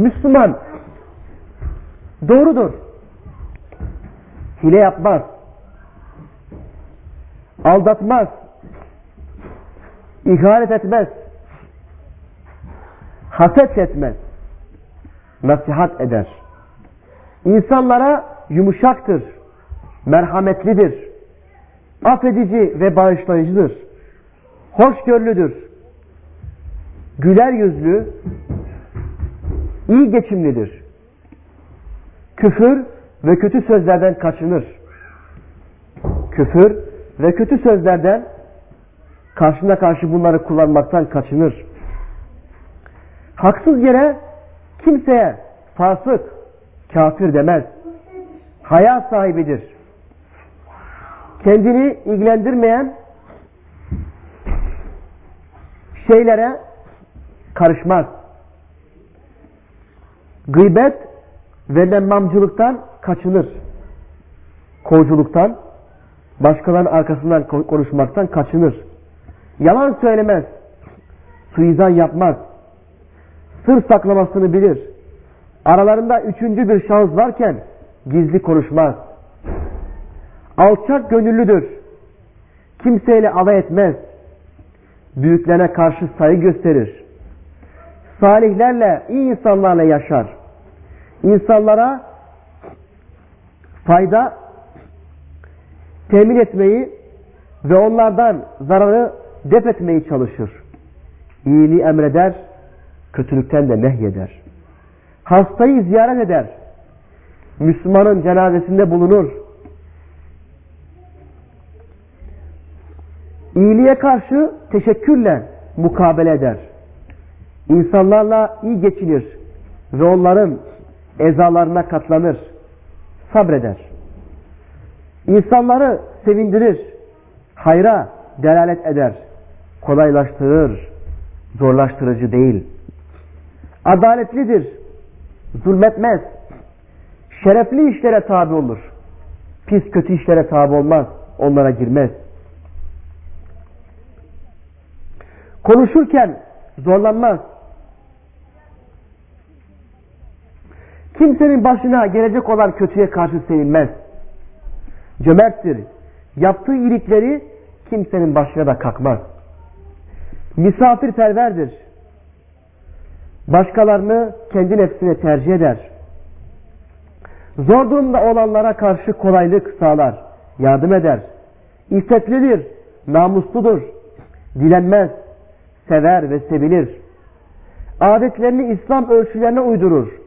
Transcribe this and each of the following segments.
Müslüman doğrudur. Hile yapmaz. Aldatmaz. İhanet etmez. Haset etmez. Nasihat eder. İnsanlara yumuşaktır. Merhametlidir. Affedici ve bağışlayıcıdır. Hoşgörülüdür. Güler yüzlü, iyi geçimlidir. Küfür ve kötü sözlerden kaçınır. Küfür ve kötü sözlerden karşına karşı bunları kullanmaktan kaçınır. Haksız yere kimseye fasık, kafir demez. Haya sahibidir. Kendini ilgilendirmeyen şeylere karışmaz. Gıybet ve nemmamcılıktan kaçınır. Kovculuktan, başkalarının arkasından konuşmaktan kaçınır. Yalan söylemez. Suizan yapmaz. Sır saklamasını bilir. Aralarında üçüncü bir şahıs varken gizli konuşmaz. Alçak gönüllüdür. Kimseyle alay etmez. Büyüklerine karşı saygı gösterir. Salihlerle, iyi insanlarla yaşar. İnsanlara fayda temin etmeyi ve onlardan zararı def etmeyi çalışır. İyiliği emreder, kötülükten de nehyeder. Hastayı ziyaret eder. Müslümanın cenazesinde bulunur. İyiliğe karşı teşekkürle mukabele eder. İnsanlarla iyi geçinir ve onların ezalarına katlanır, sabreder. İnsanları sevindirir, hayra delalet eder, kolaylaştırır, zorlaştırıcı değil. Adaletlidir, zulmetmez, şerefli işlere tabi olur, pis kötü işlere tabi olmaz, onlara girmez. Konuşurken zorlanmaz. Kimsenin başına gelecek olan kötüye karşı sevinmez. Cömerttir. Yaptığı iyilikleri kimsenin başına da kalkmaz. Misafirperverdir. Başkalarını kendi nefsine tercih eder. Zor durumda olanlara karşı kolaylık sağlar, yardım eder. İffetlidir, namusludur, dilenmez, sever ve sevilir. Adetlerini İslam ölçülerine uydurur.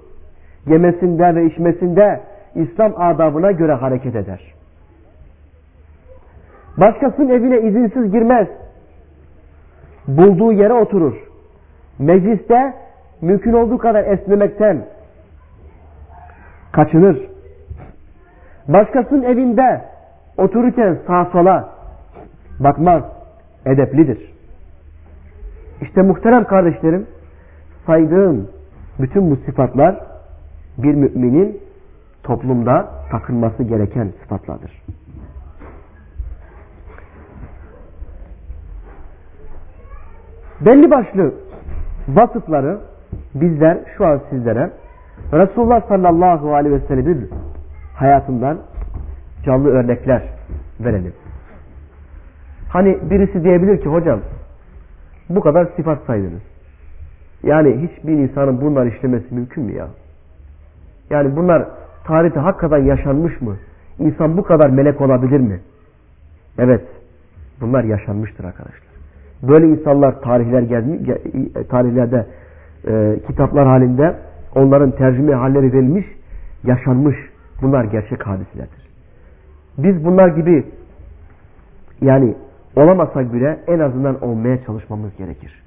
Yemesinde ve içmesinde İslam adabına göre hareket eder. Başkasının evine izinsiz girmez. Bulduğu yere oturur. Mecliste mümkün olduğu kadar esnemekten kaçınır. Başkasının evinde otururken sağa sola bakmaz. Edeplidir. İşte muhterem kardeşlerim saydığım bütün bu sıfatlar bir müminin toplumda takınması gereken sıfatlardır. Belli başlı vasıfları bizler şu an sizlere Resulullah sallallahu aleyhi ve sellemin hayatından canlı örnekler verelim. Hani birisi diyebilir ki hocam bu kadar sıfat saydınız. Yani hiçbir insanın bunlar işlemesi mümkün mü ya? Yani bunlar tarihte hakikaten yaşanmış mı? İnsan bu kadar melek olabilir mi? Evet. Bunlar yaşanmıştır arkadaşlar. Böyle insanlar tarihler gelmiş, tarihlerde e, kitaplar halinde onların tercüme halleri verilmiş, yaşanmış. Bunlar gerçek hadiselerdir. Biz bunlar gibi yani olamasak bile en azından olmaya çalışmamız gerekir.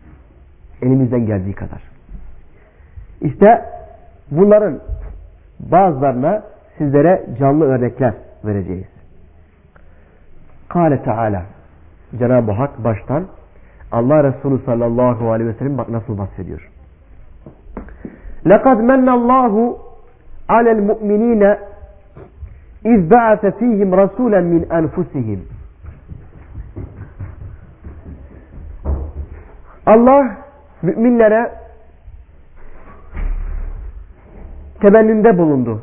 Elimizden geldiği kadar. İşte bunların bazılarına sizlere canlı örnekler vereceğiz. Kale Teala Cenab-ı Hak baştan Allah Resulü sallallahu aleyhi ve sellem bak nasıl bahsediyor. لَقَدْ مَنَّ اللّٰهُ عَلَى الْمُؤْمِنِينَ اِذْ بَعَثَ ف۪يهِمْ رَسُولًا مِنْ أَنْفُسِهِمْ Allah müminlere temenninde bulundu.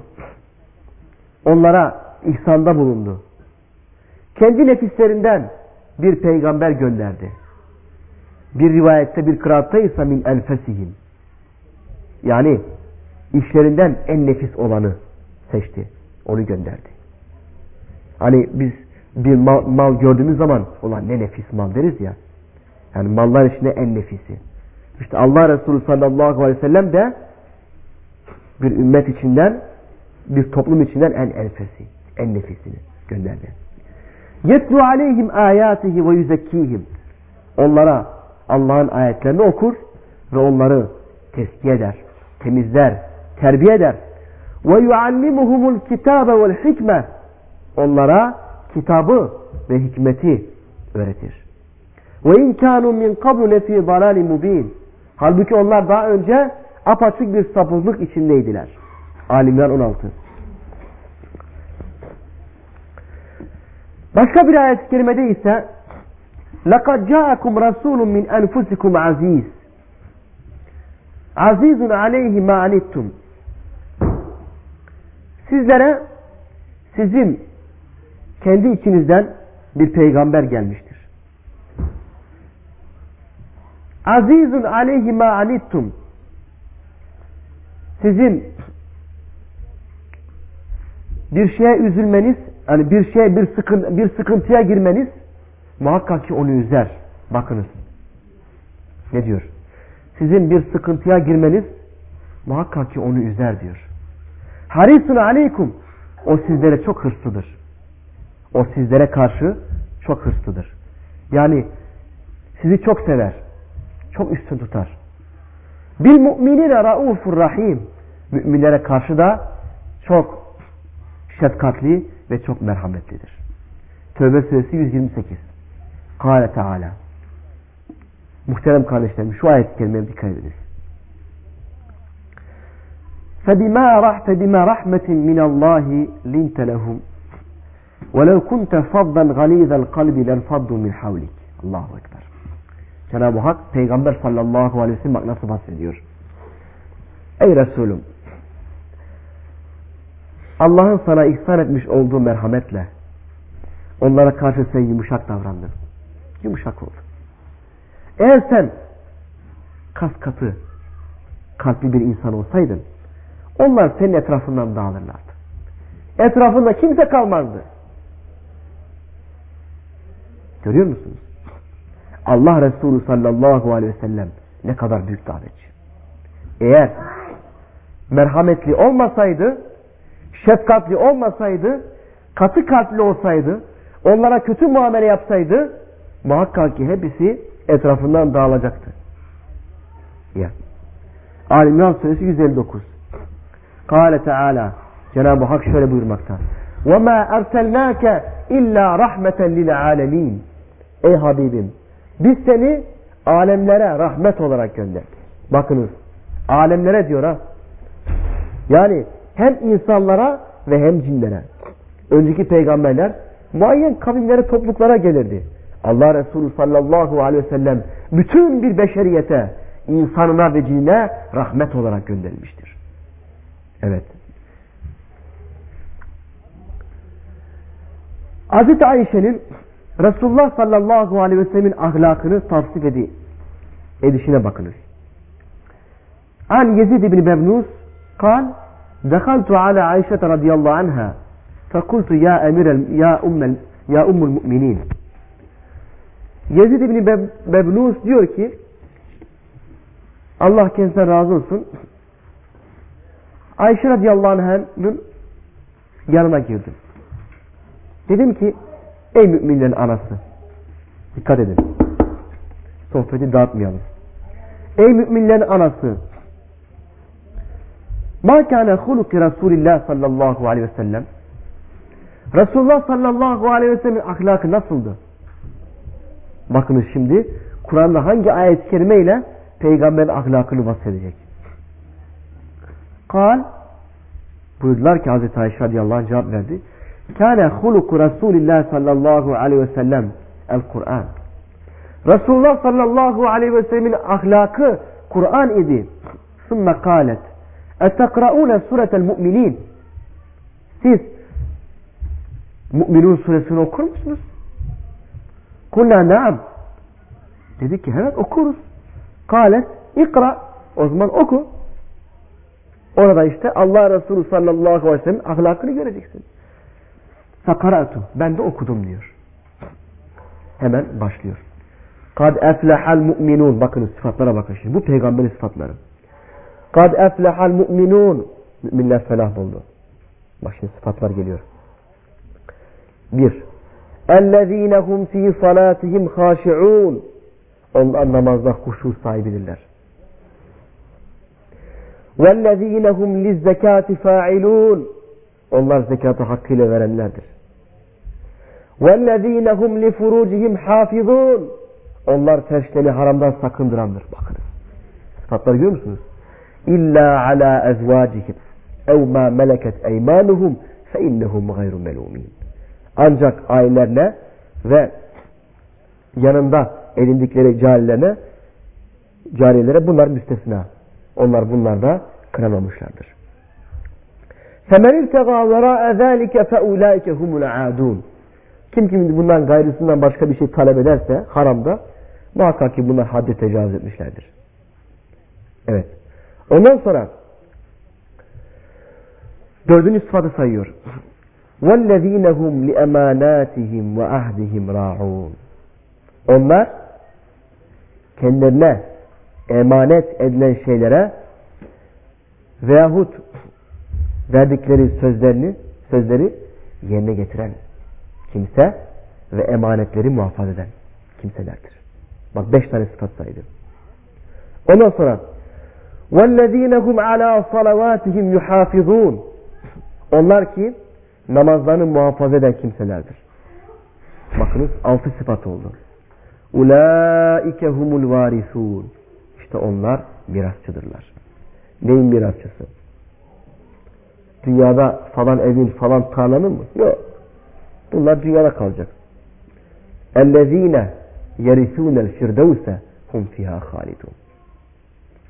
Onlara ihsanda bulundu. Kendi nefislerinden bir peygamber gönderdi. Bir rivayette bir kıraatta ise min enfesihim. Yani işlerinden en nefis olanı seçti. Onu gönderdi. Hani biz bir mal, mal gördüğümüz zaman ulan ne nefis mal deriz ya. Yani mallar içinde en nefisi. İşte Allah Resulü sallallahu aleyhi ve sellem de bir ümmet içinden bir toplum içinden en enfesi, en nefisini gönderdi. Yetlu aleyhim ayatihi ve yüzekkihim. Onlara Allah'ın ayetlerini okur ve onları teskiye eder, temizler, terbiye eder. Ve yuallimuhumul kitabe vel hikme. Onlara kitabı ve hikmeti öğretir. Ve in kanu min qablu lefi dalali mubin. Halbuki onlar daha önce apaçık bir sapıklık içindeydiler. Alimler 16. Başka bir ayet-i kerimede ise لَقَدْ جَاءَكُمْ رَسُولٌ مِنْ أَنْفُسِكُمْ عَز۪يزٌ Azizun aleyhi ma anittum. Sizlere sizin kendi içinizden bir peygamber gelmiştir. Azizun aleyhi ma anittum. Sizin bir şeye üzülmeniz, hani bir şeye bir sıkıntı, bir sıkıntıya girmeniz muhakkak ki onu üzer. Bakınız. Ne diyor? Sizin bir sıkıntıya girmeniz muhakkak ki onu üzer diyor. Harisun aleykum. O sizlere çok hırslıdır. O sizlere karşı çok hırslıdır. Yani sizi çok sever. Çok üstün tutar. Bil mu'minine raufur rahim Müminlere karşı da çok şefkatli ve çok merhametlidir. Tövbe suresi 128. Kale Teala. Muhterem kardeşlerim şu ayet-i kerimeye dikkat ediniz. فَبِمَا رَحْتَ بِمَا رَحْمَةٍ مِنَ اللّٰهِ لِنْتَ لَهُمْ وَلَوْ كُنْتَ فَضًّا غَلِيظَ الْقَلْبِ لَنْفَضُّوا مِنْ حَوْلِكَ Allahu Ekber. Cenab-ı Hak Peygamber sallallahu aleyhi ve sellem bak nasıl bahsediyor. Ey Resulüm Allah'ın sana ihsan etmiş olduğu merhametle onlara karşı sen yumuşak davrandın. Yumuşak ol. Eğer sen kas katı kalpli bir insan olsaydın onlar senin etrafından dağılırlardı. Etrafında kimse kalmazdı. Görüyor musunuz? Allah Resulü sallallahu aleyhi ve sellem ne kadar büyük davetçi. Eğer merhametli olmasaydı, şefkatli olmasaydı, katı kalpli olsaydı, onlara kötü muamele yapsaydı, muhakkak ki hepsi etrafından dağılacaktı. Ya. Alimran suresi 159. Kale Teala Cenab-ı Hak şöyle buyurmakta. وَمَا اَرْسَلْنَاكَ اِلَّا رَحْمَةً لِلْعَالَمِينَ Ey Habibim biz seni alemlere rahmet olarak gönderdik. Bakınız alemlere diyor ha. Yani hem insanlara ve hem cinlere. Önceki peygamberler muayyen kavimlere topluluklara gelirdi. Allah Resulü sallallahu aleyhi ve sellem bütün bir beşeriyete, insanına ve cine rahmet olarak gönderilmiştir. Evet. Hazreti Ayşe'nin Resulullah sallallahu aleyhi ve sellemin ahlakını tavsif edi, edişine bakınız. An Yezid bin Bebnus kal دخلت على عائشة رضي الله عنها فقلت يا أمير يا أم يا أم المؤمنين Yezid ibn Bebnus diyor ki Allah kendisine razı olsun Ayşe radıyallahu anh'ın yanına girdim. Dedim ki ey müminlerin anası dikkat edin sohbeti dağıtmayalım. Ey müminlerin anası Ma kâne huluki Resulillah sallallahu aleyhi ve sellem Resulullah sallallahu aleyhi ve sellem'in ahlakı nasıldı? Bakınız şimdi Kur'an'da hangi ayet-i kerime ile peygamberin ahlakını bahsedecek. Kal buyurdular ki Hazreti Ayşe radıyallahu anh cevap verdi. Kâne huluku Resulillah sallallahu aleyhi ve sellem el-Kur'an. Resulullah sallallahu aleyhi ve sellemin ahlakı Kur'an idi. Sümme kâlet Ettekra'une suretel mu'minin. Siz Mü'minun suresini okur musunuz? Kulna naam. Dedik ki evet okuruz. Kalet ikra. O zaman oku. Orada işte Allah Resulü sallallahu aleyhi ve sellem'in ahlakını göreceksin. Fakaratu. Ben de okudum diyor. Hemen başlıyor. Kad eflehal mu'minun. Bakın sıfatlara bakın şimdi. Bu peygamberin sıfatları. Kad eflehal mu'minun. Müminler felah buldu. Bak şimdi sıfatlar geliyor. Bir. Ellezinehum fi salatihim haşi'un. Onlar namazda huşu sahibidirler. Vellezinehum lizzekati fa'ilun. Onlar zekatı hakkıyla verenlerdir. وَالَّذ۪ينَهُمْ لِفُرُوجِهِمْ حَافِظُونَ Onlar tercihleri haramdan sakındırandır. Bakınız. Sıfatları görüyor musunuz? İlla ala ezvacihim ev ma meleket eymanuhum fe innehum gayru melumin. Ancak ailelerine ve yanında edindikleri carilerine cariyelere bunlar müstesna. Onlar bunlarda kıramamışlardır. فَمَنْ اِرْتَغَى وَرَاءَ ذَٰلِكَ فَاُولَٰئِكَ هُمُ الْعَادُونَ Kim kim bundan gayrısından başka bir şey talep ederse haramda muhakkak ki bunlar haddi tecavüz etmişlerdir. Evet. Ondan sonra dördüncü sıfatı sayıyor. وَالَّذ۪ينَ لِأَمَانَاتِهِمْ وَاَهْدِهِمْ رَاعُونَ Onlar kendilerine emanet edilen şeylere veyahut verdikleri sözlerini sözleri yerine getiren kimse ve emanetleri muhafaza eden kimselerdir. Bak beş tane sıfat saydı. Ondan sonra وَالَّذ۪ينَ هُمْ عَلَى صَلَوَاتِهِمْ يُحَافِظُونَ Onlar ki namazlarını muhafaza eden kimselerdir. Bakınız altı sıfat oldu. Ulaike humul varisun. İşte onlar mirasçıdırlar. Neyin mirasçısı? Dünyada falan evin falan tarlanın mı? Yok. Bunlar dünyada kalacak. اَلَّذ۪ينَ يَرِثُونَ الْفِرْدَوْسَ hum fiha halidun.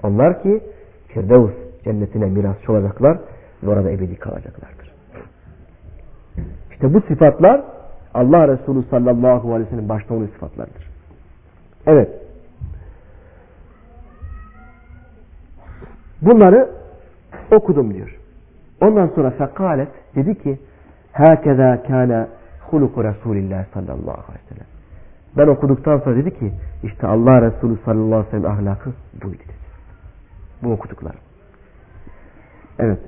onlar ki Firdevs cennetine mirasçı olacaklar ve orada ebedi kalacaklardır. İşte bu sıfatlar Allah Resulü sallallahu aleyhi ve sellem başta onun sıfatlardır. Evet. Bunları okudum diyor. Ondan sonra fekalet dedi ki Hakeza kâne huluku Resulillah sallallahu aleyhi ve sellem. Ben okuduktan sonra dedi ki işte Allah Resulü sallallahu aleyhi ve sellem ahlakı buydu dedi. Bu okuduklar. Evet.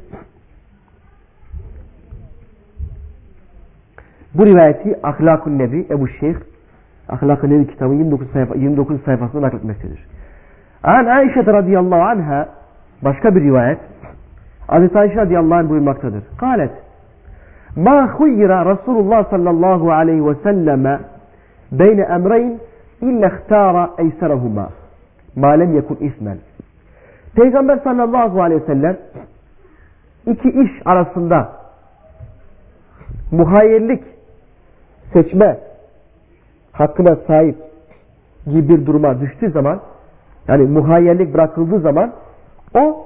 Bu rivayeti Ahlakun Nebi Ebu Şeyh Ahlak-ı Nebi kitabı 29, sayfa, 29 sayfasında nakletmektedir. An Ayşe radıyallahu anha başka bir rivayet Hazreti Ayşe radıyallahu anh buyurmaktadır. Kalet Ma huyyira Resulullah sallallahu aleyhi ve selleme beyne emreyn illa ihtara eyserahuma ma lem yekun ismen. Peygamber sallallahu aleyhi ve sellem iki iş arasında muhayyerlik seçme hakkına sahip gibi bir duruma düştüğü zaman yani muhayyerlik bırakıldığı zaman o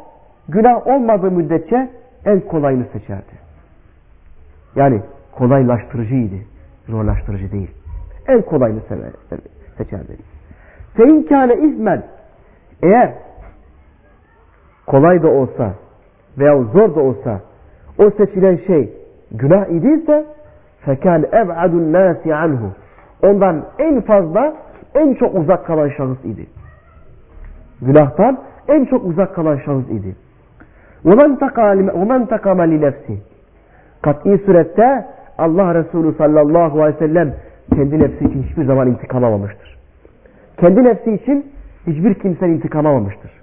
günah olmadığı müddetçe en kolayını seçerdi. Yani kolaylaştırıcıydı. Zorlaştırıcı değil. En kolayını seçerdi. Feinkâne izmen eğer kolay da olsa veya zor da olsa o seçilen şey günah idiyse fekâne ev'adun nâsi anhu ondan en fazla en çok uzak kalan şahıs idi. Günahtan en çok uzak kalan şahıs idi. وَمَنْ تَقَامَ لِنَفْسِ Kat'i surette Allah Resulü sallallahu aleyhi ve sellem kendi nefsi için hiçbir zaman intikam almamıştır. Kendi nefsi için hiçbir kimsenin intikam almamıştır.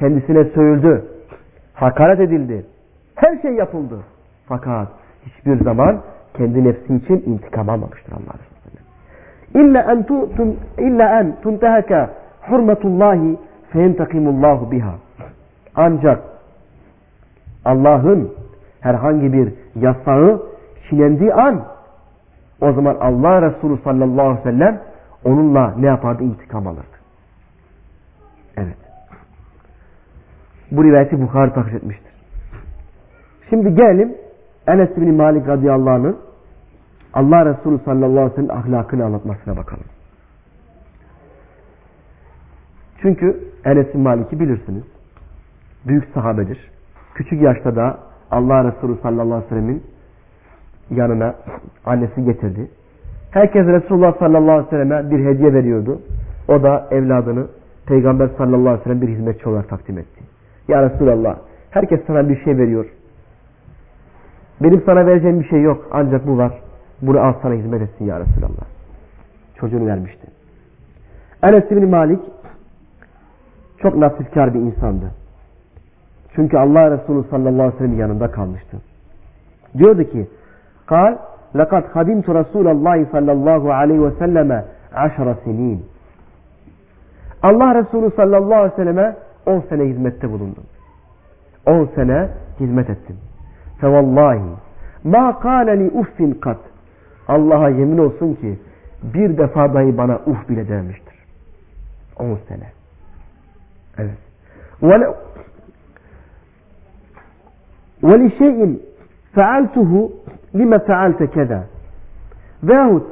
Kendisine sövüldü, hakaret edildi, her şey yapıldı. Fakat hiçbir zaman kendi nefsi için intikam almamıştır Allah Resulü. İlla en tu'tum illa en tuntehaka hurmetullahi feyentakimullahu biha. Ancak Allah'ın herhangi bir yasağı çiğnendiği an o zaman Allah Resulü sallallahu aleyhi ve sellem onunla ne yapardı? İntikam alırdı. Evet. Bu rivayeti Bukhari takip etmiştir. Şimdi gelelim Enes bin Malik radıyallahu anh'ın Allah Resulü sallallahu aleyhi ve sellem ahlakını anlatmasına bakalım. Çünkü Enes bin Malik'i bilirsiniz. Büyük sahabedir. Küçük yaşta da Allah Resulü sallallahu aleyhi ve sellemin yanına annesi getirdi. Herkes Resulullah sallallahu aleyhi ve selleme bir hediye veriyordu. O da evladını Peygamber sallallahu aleyhi ve sellem bir hizmetçi olarak takdim etti. Ya Resulallah herkes sana bir şey veriyor. Benim sana vereceğim bir şey yok. Ancak bu var. Bunu al sana hizmet etsin ya Resulallah. Çocuğunu vermişti. Enes bin Malik çok nasipkar bir insandı. Çünkü Allah Resulü sallallahu aleyhi ve sellem yanında kalmıştı. Diyordu ki قال لقد خدمت رسول الله صلى الله عليه وسلم عشر سنين Allah Resulü sallallahu aleyhi ve selleme 10 sene hizmette bulundum. 10 sene hizmet ettim. Fevallahi ma kâle uffin kat. Allah'a yemin olsun ki bir defa dahi bana uf bile dememiştir. 10 sene. Evet. Ve ve li şeyin fealtuhu lime fealte keda. Veyahut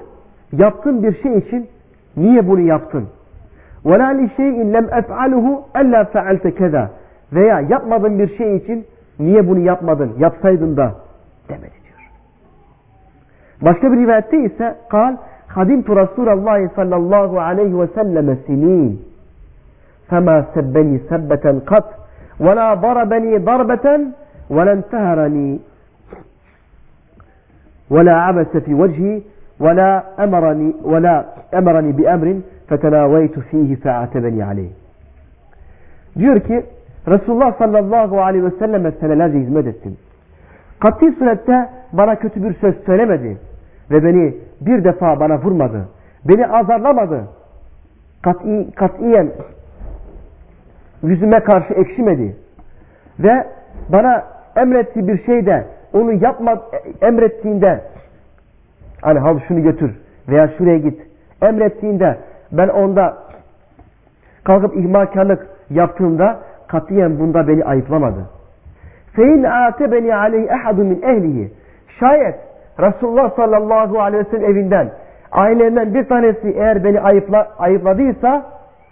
yaptığın bir şey için niye bunu yaptın? وَلَا لِشَيْءٍ لَمْ أَفْعَلُهُ أَلَّا فَعَلْتَ كَذَا. Veya yapmadığın bir şey için niye bunu yapmadın, yapsaydın da demedi diyor. Başka bir rivayette ise قال خَدِمْتُ رَسُولَ اللّٰهِ صَلَّى اللّٰهُ عَلَيْهِ وَسَلَّمَ سِن۪ينَ. فَمَا سَبَّنِي سَبَّةً قَطْ وَلَا ضَرَبَنِي ضَرْبَةً وَلَا انْتَهَرَنِي وَلَا عَبَسَ فِي وَجْهِي ولا أمرني ولا أمرني بأمر fetenaveytu fihi fe'atebeni aleyh. Diyor ki Resulullah sallallahu aleyhi ve selleme senelerce hizmet ettim. Kat'i surette bana kötü bir söz söylemedi ve beni bir defa bana vurmadı. Beni azarlamadı. Kat'i, katiyen yüzüme karşı ekşimedi. Ve bana emrettiği bir şeyde onu yapma emrettiğinde hani al şunu götür veya şuraya git emrettiğinde ben onda kalkıp ihmalkarlık yaptığımda katiyen bunda beni ayıplamadı. Fein beni aleyhi ehadu min ehlihi. Şayet Resulullah sallallahu aleyhi ve sellem evinden ailelerinden bir tanesi eğer beni ayıpla, ayıpladıysa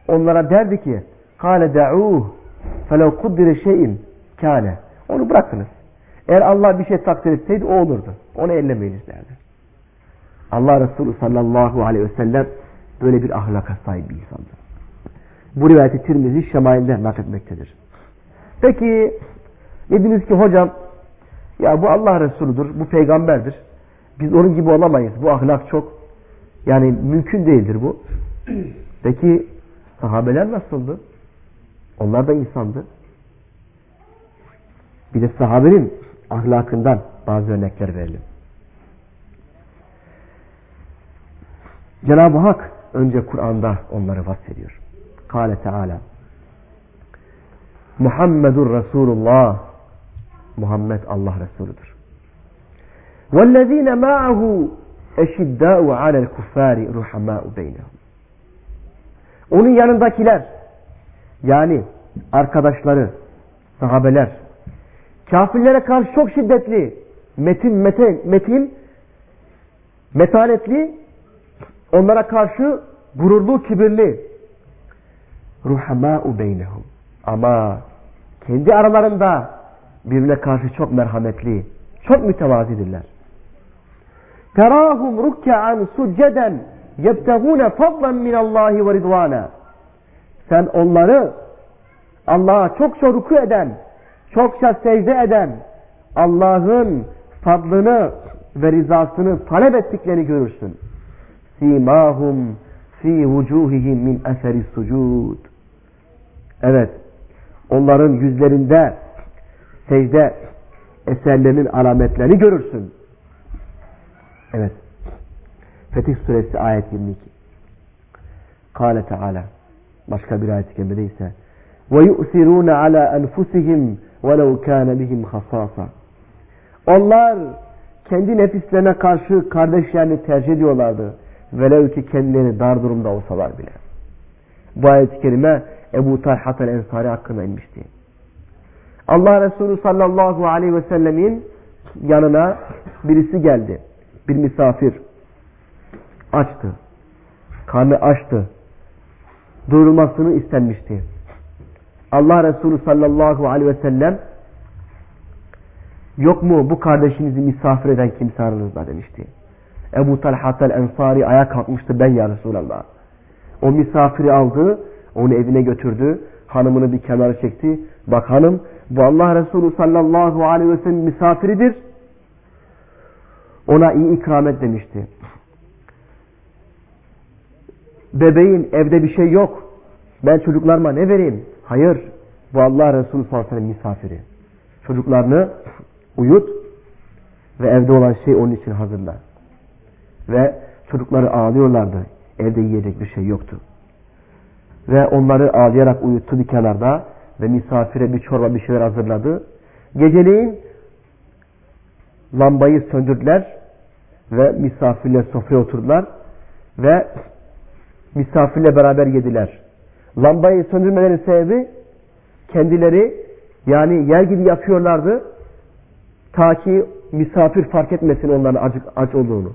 onlara derdi ki kâle da'uh felev kuddire şeyin kâne. Onu bırakınız. Eğer Allah bir şey takdir etseydi o olurdu. Onu ellemeyiniz derdi. Allah Resulü sallallahu aleyhi ve sellem böyle bir ahlaka sahip bir insandı. Bu rivayeti Tirmizi Şemail'de nakletmektedir. Peki dediniz ki hocam ya bu Allah Resulüdür, bu peygamberdir. Biz onun gibi olamayız. Bu ahlak çok yani mümkün değildir bu. Peki sahabeler nasıldı? Onlar da insandı. Bir de sahabenin ahlakından bazı örnekler verelim. Cenab-ı Hak önce Kur'an'da onları vasfediyor. Kale Teala Muhammedur Resulullah Muhammed Allah Resulüdür. وَالَّذ۪ينَ مَعَهُ اَشِدَّاءُ عَلَى الْكُفَّارِ رُحَمَاءُ بَيْنَهُمْ Onun yanındakiler yani arkadaşları, sahabeler Kafirlere karşı çok şiddetli, metin, metin, metin metanetli, onlara karşı gururlu, kibirli. Ruhamâ'u beynehum. Ama kendi aralarında birbirine karşı çok merhametli, çok mütevazidirler. Terahum rukkan succeden yebtegûne fadlan minallahi ve ridvana. Sen onları Allah'a çok çok ruku eden, çokça secde eden Allah'ın fadlını ve rızasını talep ettiklerini görürsün Simahum fi vucuhihim min eseri sucud. Evet. Onların yüzlerinde secde eserlerinin alametlerini görürsün. Evet. Fetih suresi ayet 22. Kale Teala. Başka bir ayet-i kerimede ise وَيُؤْثِرُونَ عَلَى أَنْفُسِهِمْ وَلَوْ كَانَ بِهِمْ خَصَاصًا Onlar kendi nefislerine karşı kardeşlerini tercih ediyorlardı. Velev ki kendileri dar durumda olsalar bile. Bu ayet-i kerime Ebu Talhat el-Ensari hakkında inmişti. Allah Resulü sallallahu aleyhi ve sellemin yanına birisi geldi. Bir misafir. Açtı. Karnı açtı. Doyurulmasını istenmişti. Allah Resulü sallallahu aleyhi ve sellem yok mu bu kardeşinizi misafir eden kimse aranızda demişti. Ebu Talhat el-Ensari ayağa kalkmıştı ben ya Resulallah. O misafiri aldı, onu evine götürdü, hanımını bir kenara çekti. Bak hanım bu Allah Resulü sallallahu aleyhi ve sellem misafiridir. Ona iyi ikram et demişti. Bebeğin evde bir şey yok. Ben çocuklarıma ne vereyim? Hayır. Bu Allah Resulü sallallahu aleyhi ve sellem misafiri. Çocuklarını uyut ve evde olan şey onun için hazırla. Ve çocukları ağlıyorlardı. Evde yiyecek bir şey yoktu. Ve onları ağlayarak uyuttu bir kenarda ve misafire bir çorba bir şeyler hazırladı. Geceleyin lambayı söndürdüler ve misafirle sofraya oturdular ve misafirle beraber yediler. Lambayı söndürmelerin sebebi kendileri yani yer gibi yapıyorlardı ta ki misafir fark etmesin onların aç, aç olduğunu.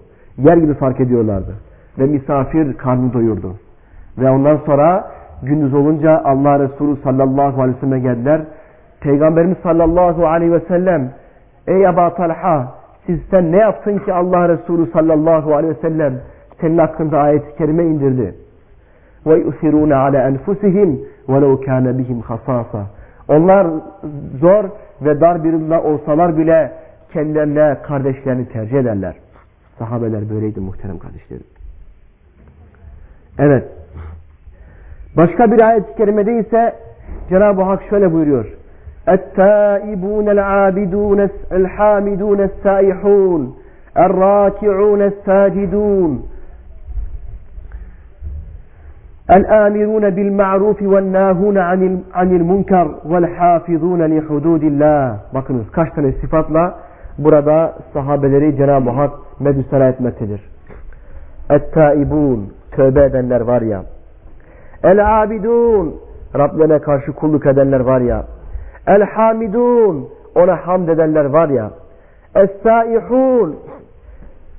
Yer gibi fark ediyorlardı. Ve misafir karnını doyurdu. Ve ondan sonra gündüz olunca Allah Resulü sallallahu aleyhi ve sellem geldiler. Peygamberimiz sallallahu aleyhi ve sellem Ey Eba Talha siz sen ne yaptın ki Allah Resulü sallallahu aleyhi ve sellem senin hakkında ayet-i kerime indirdi. Yusirune ala enfusihim velev kâne bihim hasasa. Onlar zor ve dar bir olsalar bile kendilerine kardeşlerini tercih ederler. Sahabeler böyleydi muhterem kardeşlerim. Evet. Başka bir ayet-i kerimede ise Cenab-ı Hak şöyle buyuruyor. التائبون العابدون الحامدون السائحون الراكعون الساجدون الآمرون بالمعروف والناهون عن المنكر والحافظون لحدود الله bakınız kaç tane sıfatla burada sahabeleri Cenab-ı Hak medüsera etmektedir. Et-taibun tövbe edenler var ya. El-abidun Rablerine karşı kulluk edenler var ya. El-hamidun ona hamd edenler var ya. Es-saihun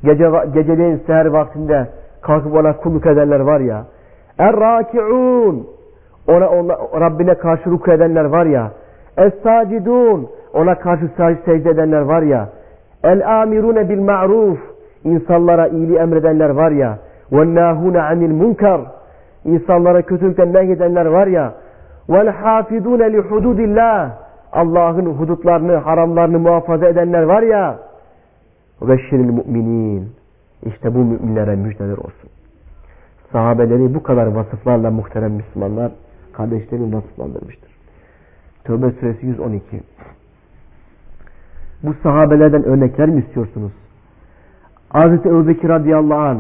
gece, geceleyin seher vaktinde kalkıp ona kulluk edenler var ya. Er-raki'un ona, ona Rabbine karşı ruku edenler var ya. Es-sacidun ona karşı secde edenler var ya. El-amirune bil ma'ruf insanlara iyiliği emredenler var ya. Ve nahune anil munkar insanlara kötülükten nehyedenler var ya. Vel hafidune li hududillah Allah'ın hudutlarını, haramlarını muhafaza edenler var ya. Ve şiril müminin işte bu müminlere müjdeler olsun sahabeleri bu kadar vasıflarla muhterem Müslümanlar kardeşlerini vasıflandırmıştır. Tövbe suresi 112. Bu sahabelerden örnekler mi istiyorsunuz? Hazreti Ebu Bekir radıyallahu anh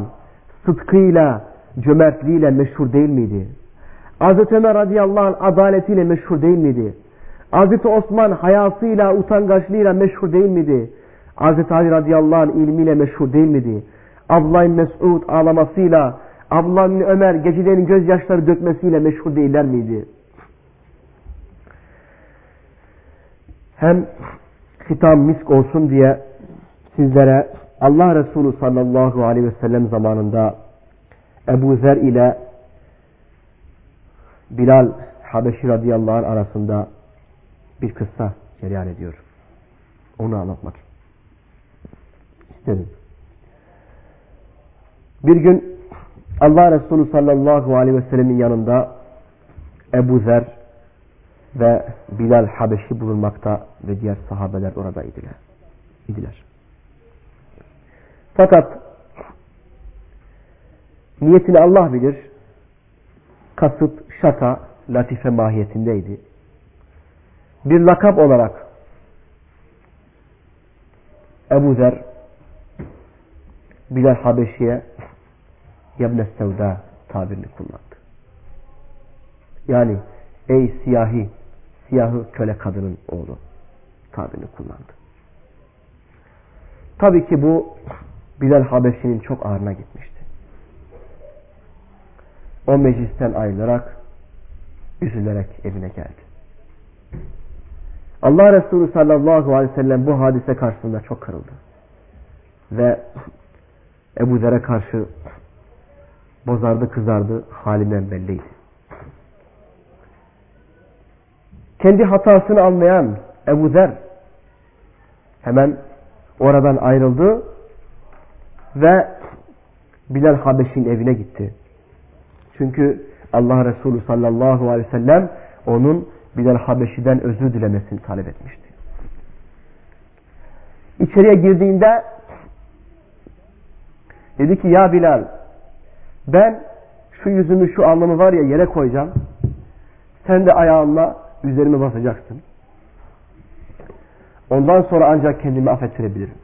sıdkıyla, cömertliğiyle meşhur değil miydi? Hazreti Ömer radıyallahu anh adaletiyle meşhur değil miydi? Hazreti Osman hayasıyla, utangaçlığıyla meşhur değil miydi? Hazreti Ali radıyallahu anh ilmiyle meşhur değil miydi? Abdullah Mesud ağlamasıyla, Abdullah Ömer gecelerin gözyaşları dökmesiyle meşhur değiller miydi? Hem hitam misk olsun diye sizlere Allah Resulü sallallahu aleyhi ve sellem zamanında Ebu Zer ile Bilal Habeşi radıyallahu anh arasında bir kıssa cereyan ediyor. Onu anlatmak istedim. Bir gün Allah Resulü sallallahu aleyhi ve sellemin yanında Ebu Zer ve Bilal Habeşi bulunmakta ve diğer sahabeler orada idiler. idiler. Fakat niyetini Allah bilir. Kasıt, şaka, latife mahiyetindeydi. Bir lakap olarak Ebu Zer Bilal Habeşi'ye Yebne Sevda tabirini kullandı. Yani ey siyahi, siyahı köle kadının oğlu tabirini kullandı. Tabii ki bu Bilal Habeşi'nin çok ağırına gitmişti. O meclisten ayrılarak üzülerek evine geldi. Allah Resulü sallallahu aleyhi ve sellem bu hadise karşısında çok kırıldı. Ve Ebu Zer'e karşı bozardı kızardı halinden belliydi. Kendi hatasını anlayan Ebu Zer hemen oradan ayrıldı ve Bilal Habeş'in evine gitti. Çünkü Allah Resulü sallallahu aleyhi ve sellem onun Bilal Habeşi'den özür dilemesini talep etmişti. İçeriye girdiğinde dedi ki ya Bilal ben şu yüzümü şu alnımı var ya yere koyacağım. Sen de ayağınla üzerime basacaksın. Ondan sonra ancak kendimi affettirebilirim.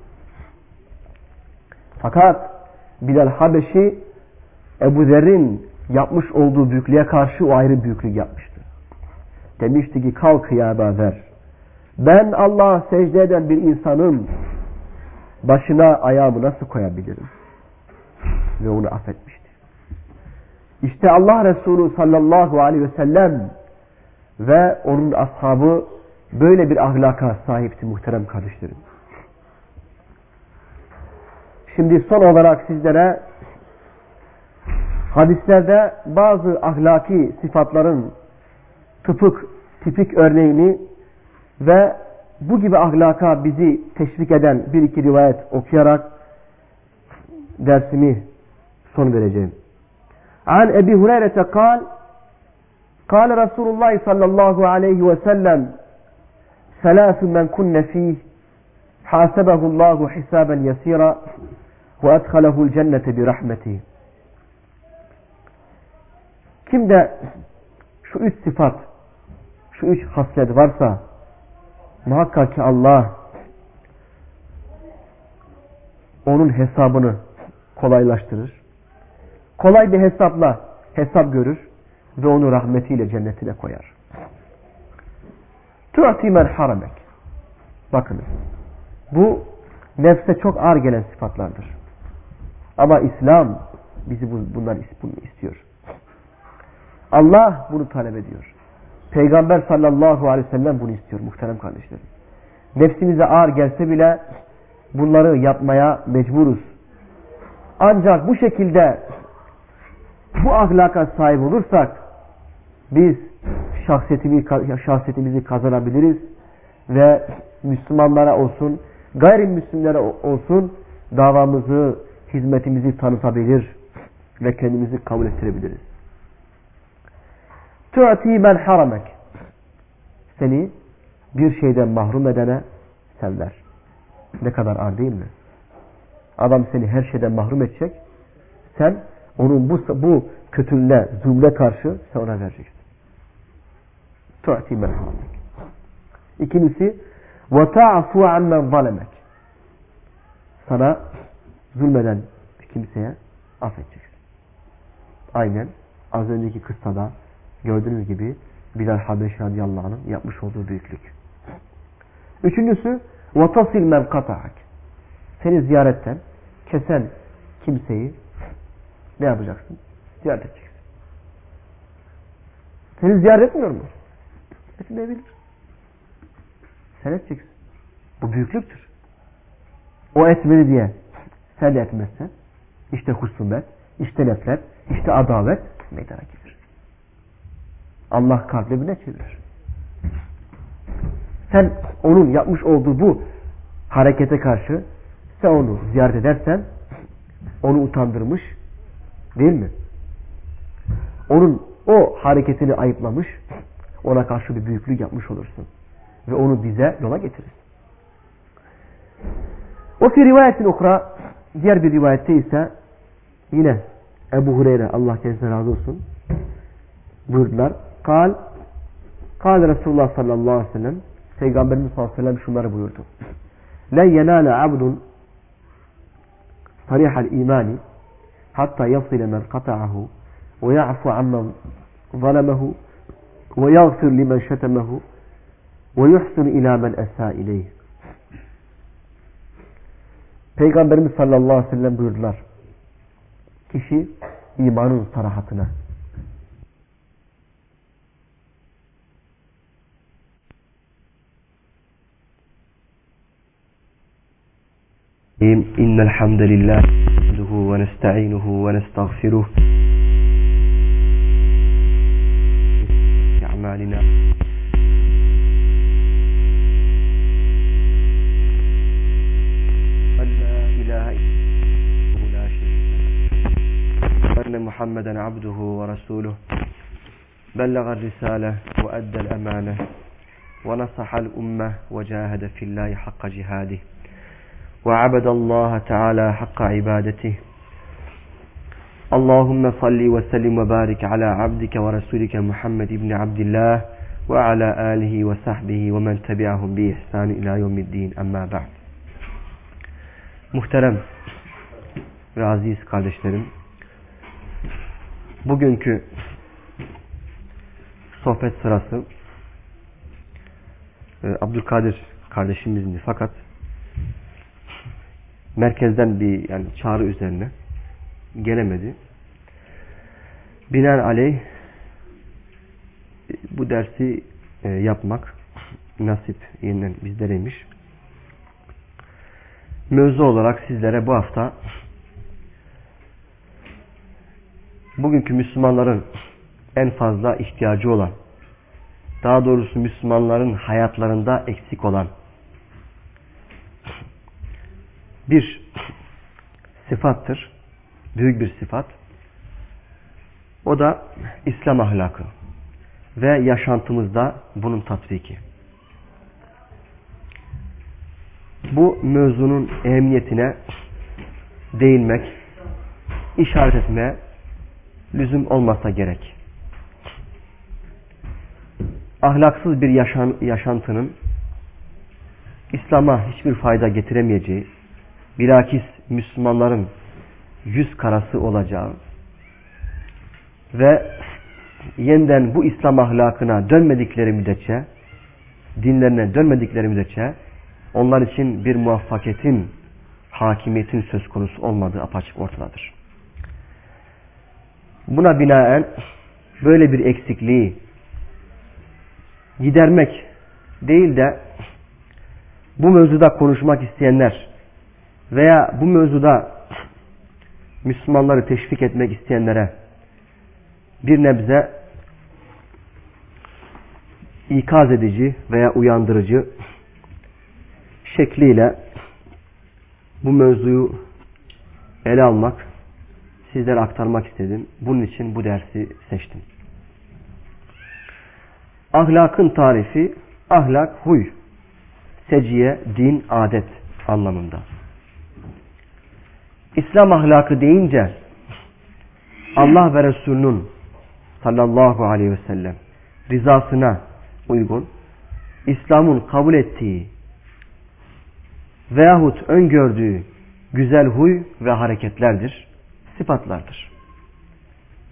Fakat Bilal Habeşi Ebu Zer'in yapmış olduğu büyüklüğe karşı o ayrı büyüklük yapmıştı. Demişti ki kalk ya Ebu Zer. Ben Allah'a secde eden bir insanın başına ayağımı nasıl koyabilirim? Ve onu affetmişti. İşte Allah Resulü sallallahu aleyhi ve sellem ve onun ashabı böyle bir ahlaka sahipti muhterem kardeşlerim. Şimdi son olarak sizlere hadislerde bazı ahlaki sıfatların tıpık, tipik örneğini ve bu gibi ahlaka bizi teşvik eden bir iki rivayet okuyarak dersimi son vereceğim. An Ebi Hureyre'te kal قال رسول الله صلى الله عليه وسلم ثلاث من كن فيه حاسبه الله حسابا يسيرا وأدخله الجنة برحمته Kimde şu üç sıfat, şu üç haslet varsa muhakkak ki Allah onun hesabını kolaylaştırır. Kolay bir hesapla hesap görür ve onu rahmetiyle cennetine koyar. Tu'ti men haramek. Bakınız. Bu nefse çok ağır gelen sıfatlardır. Ama İslam bizi bunlar istiyor. Allah bunu talep ediyor. Peygamber sallallahu aleyhi ve sellem bunu istiyor muhterem kardeşlerim. Nefsimize ağır gelse bile bunları yapmaya mecburuz. Ancak bu şekilde bu ahlaka sahip olursak biz şahsiyetimizi kazanabiliriz ve Müslümanlara olsun, gayrimüslimlere olsun davamızı, hizmetimizi tanıtabilir ve kendimizi kabul ettirebiliriz. Tu'ti men haramek. Seni bir şeyden mahrum edene sen ver. Ne kadar ağır değil mi? Adam seni her şeyden mahrum edecek. Sen onun bu, bu kötülüğüne, zulme karşı sen ona vereceksin Tu'ti men haramek. İkincisi وَتَعْفُ عَمَّنْ ظَلَمَكَ Sana zulmeden bir kimseye affedeceksin. Aynen az önceki kıssada gördüğünüz gibi Bilal Habeşi radıyallahu anh'ın yapmış olduğu büyüklük. Üçüncüsü وَتَصِلْ مَنْ قَطَعَكَ Seni ziyaretten kesen kimseyi ne yapacaksın? Ziyaret edeceksin. Seni ziyaret etmiyor mu? Etmeyebilir. Sen edeceksin. Bu büyüklüktür. O etmeli diye sen de etmezsen işte husumet, işte nefret, işte adalet meydana gelir. Allah kalbine çevirir. Sen onun yapmış olduğu bu harekete karşı sen onu ziyaret edersen onu utandırmış değil mi? Onun o hareketini ayıplamış ona karşı bir büyüklük yapmış olursun. Ve onu bize yola getirir. O fi rivayetin okra diğer bir rivayette ise yine Ebu Hureyre Allah kendisine razı olsun buyurdular. Kal Kal Resulullah sallallahu aleyhi ve sellem Peygamberimiz sallallahu aleyhi ve sellem şunları buyurdu. La yenale abdun sarihal imani hatta yasile men kata'ahu ve ya'fu ammen ويغفر لمن شتمه ويحسن إلى من أساء إليه. Peygamberimiz sallallahu aleyhi ve sellem buyurdular. Kişi imanın sarahatına, إن الحمد ve nesta'inuhu ve nestağfiruhu أعمالنا. لا إله إلا لا شريك أن محمدا عبده ورسوله. بلغ الرسالة وأدى الأمانة. ونصح الأمة وجاهد في الله حق جهاده. وعبد الله تعالى حق عبادته. Allahümme salli ve sellim ve barik ala abdike ve resulike Muhammed İbni Abdillah ve ala alihi ve sahbihi ve men tebi'ahum bi ihsan ila yevmiddin emma ba'd. Muhterem ve aziz kardeşlerim, bugünkü sohbet sırası e, Abdülkadir kardeşimizdi fakat merkezden bir yani çağrı üzerine gelemedi. Binaenaleyh bu dersi e, yapmak nasip yeniden bizlereymiş. Mevzu olarak sizlere bu hafta bugünkü Müslümanların en fazla ihtiyacı olan daha doğrusu Müslümanların hayatlarında eksik olan bir sıfattır. Büyük bir sıfat. O da İslam ahlakı ve yaşantımızda bunun tatbiki. Bu mevzunun ehemmiyetine değinmek, işaret etmeye lüzum olmasa gerek. Ahlaksız bir yaşan, yaşantının İslam'a hiçbir fayda getiremeyeceği, bilakis Müslümanların yüz karası olacağı ve yeniden bu İslam ahlakına dönmedikleri müddetçe, dinlerine dönmedikleri müddetçe onlar için bir muvaffakiyetin, hakimiyetin söz konusu olmadığı apaçık ortadadır. Buna binaen böyle bir eksikliği gidermek değil de bu mevzuda konuşmak isteyenler veya bu mevzuda Müslümanları teşvik etmek isteyenlere bir nebze ikaz edici veya uyandırıcı şekliyle bu mevzuyu ele almak, sizlere aktarmak istedim. Bunun için bu dersi seçtim. Ahlakın tarifi, ahlak huy, seciye, din, adet anlamında. İslam ahlakı deyince Allah ve Resulünün sallallahu aleyhi ve sellem rızasına uygun İslam'ın kabul ettiği veyahut öngördüğü güzel huy ve hareketlerdir, sıfatlardır.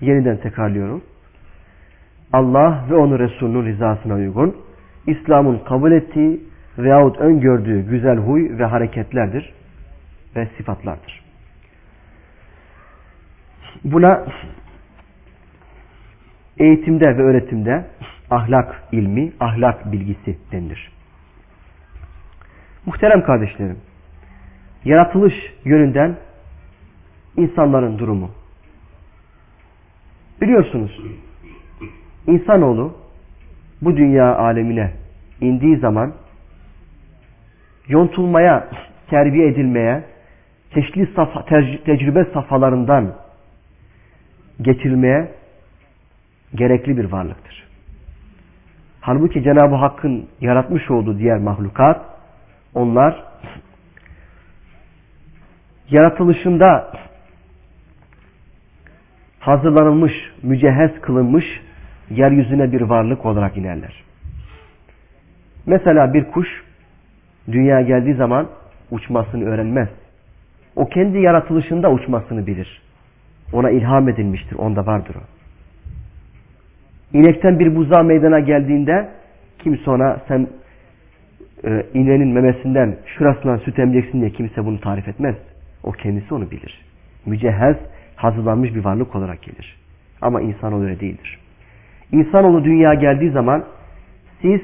Yeniden tekrarlıyorum. Allah ve onun Resulünün rızasına uygun İslam'ın kabul ettiği veyahut öngördüğü güzel huy ve hareketlerdir ve sıfatlardır. Buna eğitimde ve öğretimde ahlak ilmi, ahlak bilgisi denilir. Muhterem kardeşlerim, yaratılış yönünden insanların durumu. Biliyorsunuz, insanoğlu bu dünya alemine indiği zaman yontulmaya, terbiye edilmeye, çeşitli safa, tecrübe safhalarından geçilmeye gerekli bir varlıktır. Halbuki Cenab-ı Hakk'ın yaratmış olduğu diğer mahlukat, onlar yaratılışında hazırlanılmış, mücehhez kılınmış yeryüzüne bir varlık olarak inerler. Mesela bir kuş dünyaya geldiği zaman uçmasını öğrenmez. O kendi yaratılışında uçmasını bilir. Ona ilham edilmiştir. Onda vardır o. İnekten bir buzağı meydana geldiğinde kimse ona sen e, inenin memesinden şurasından süt emeceksin diye kimse bunu tarif etmez. O kendisi onu bilir. Mücehhez, hazırlanmış bir varlık olarak gelir. Ama insan öyle değildir. İnsanoğlu dünya geldiği zaman siz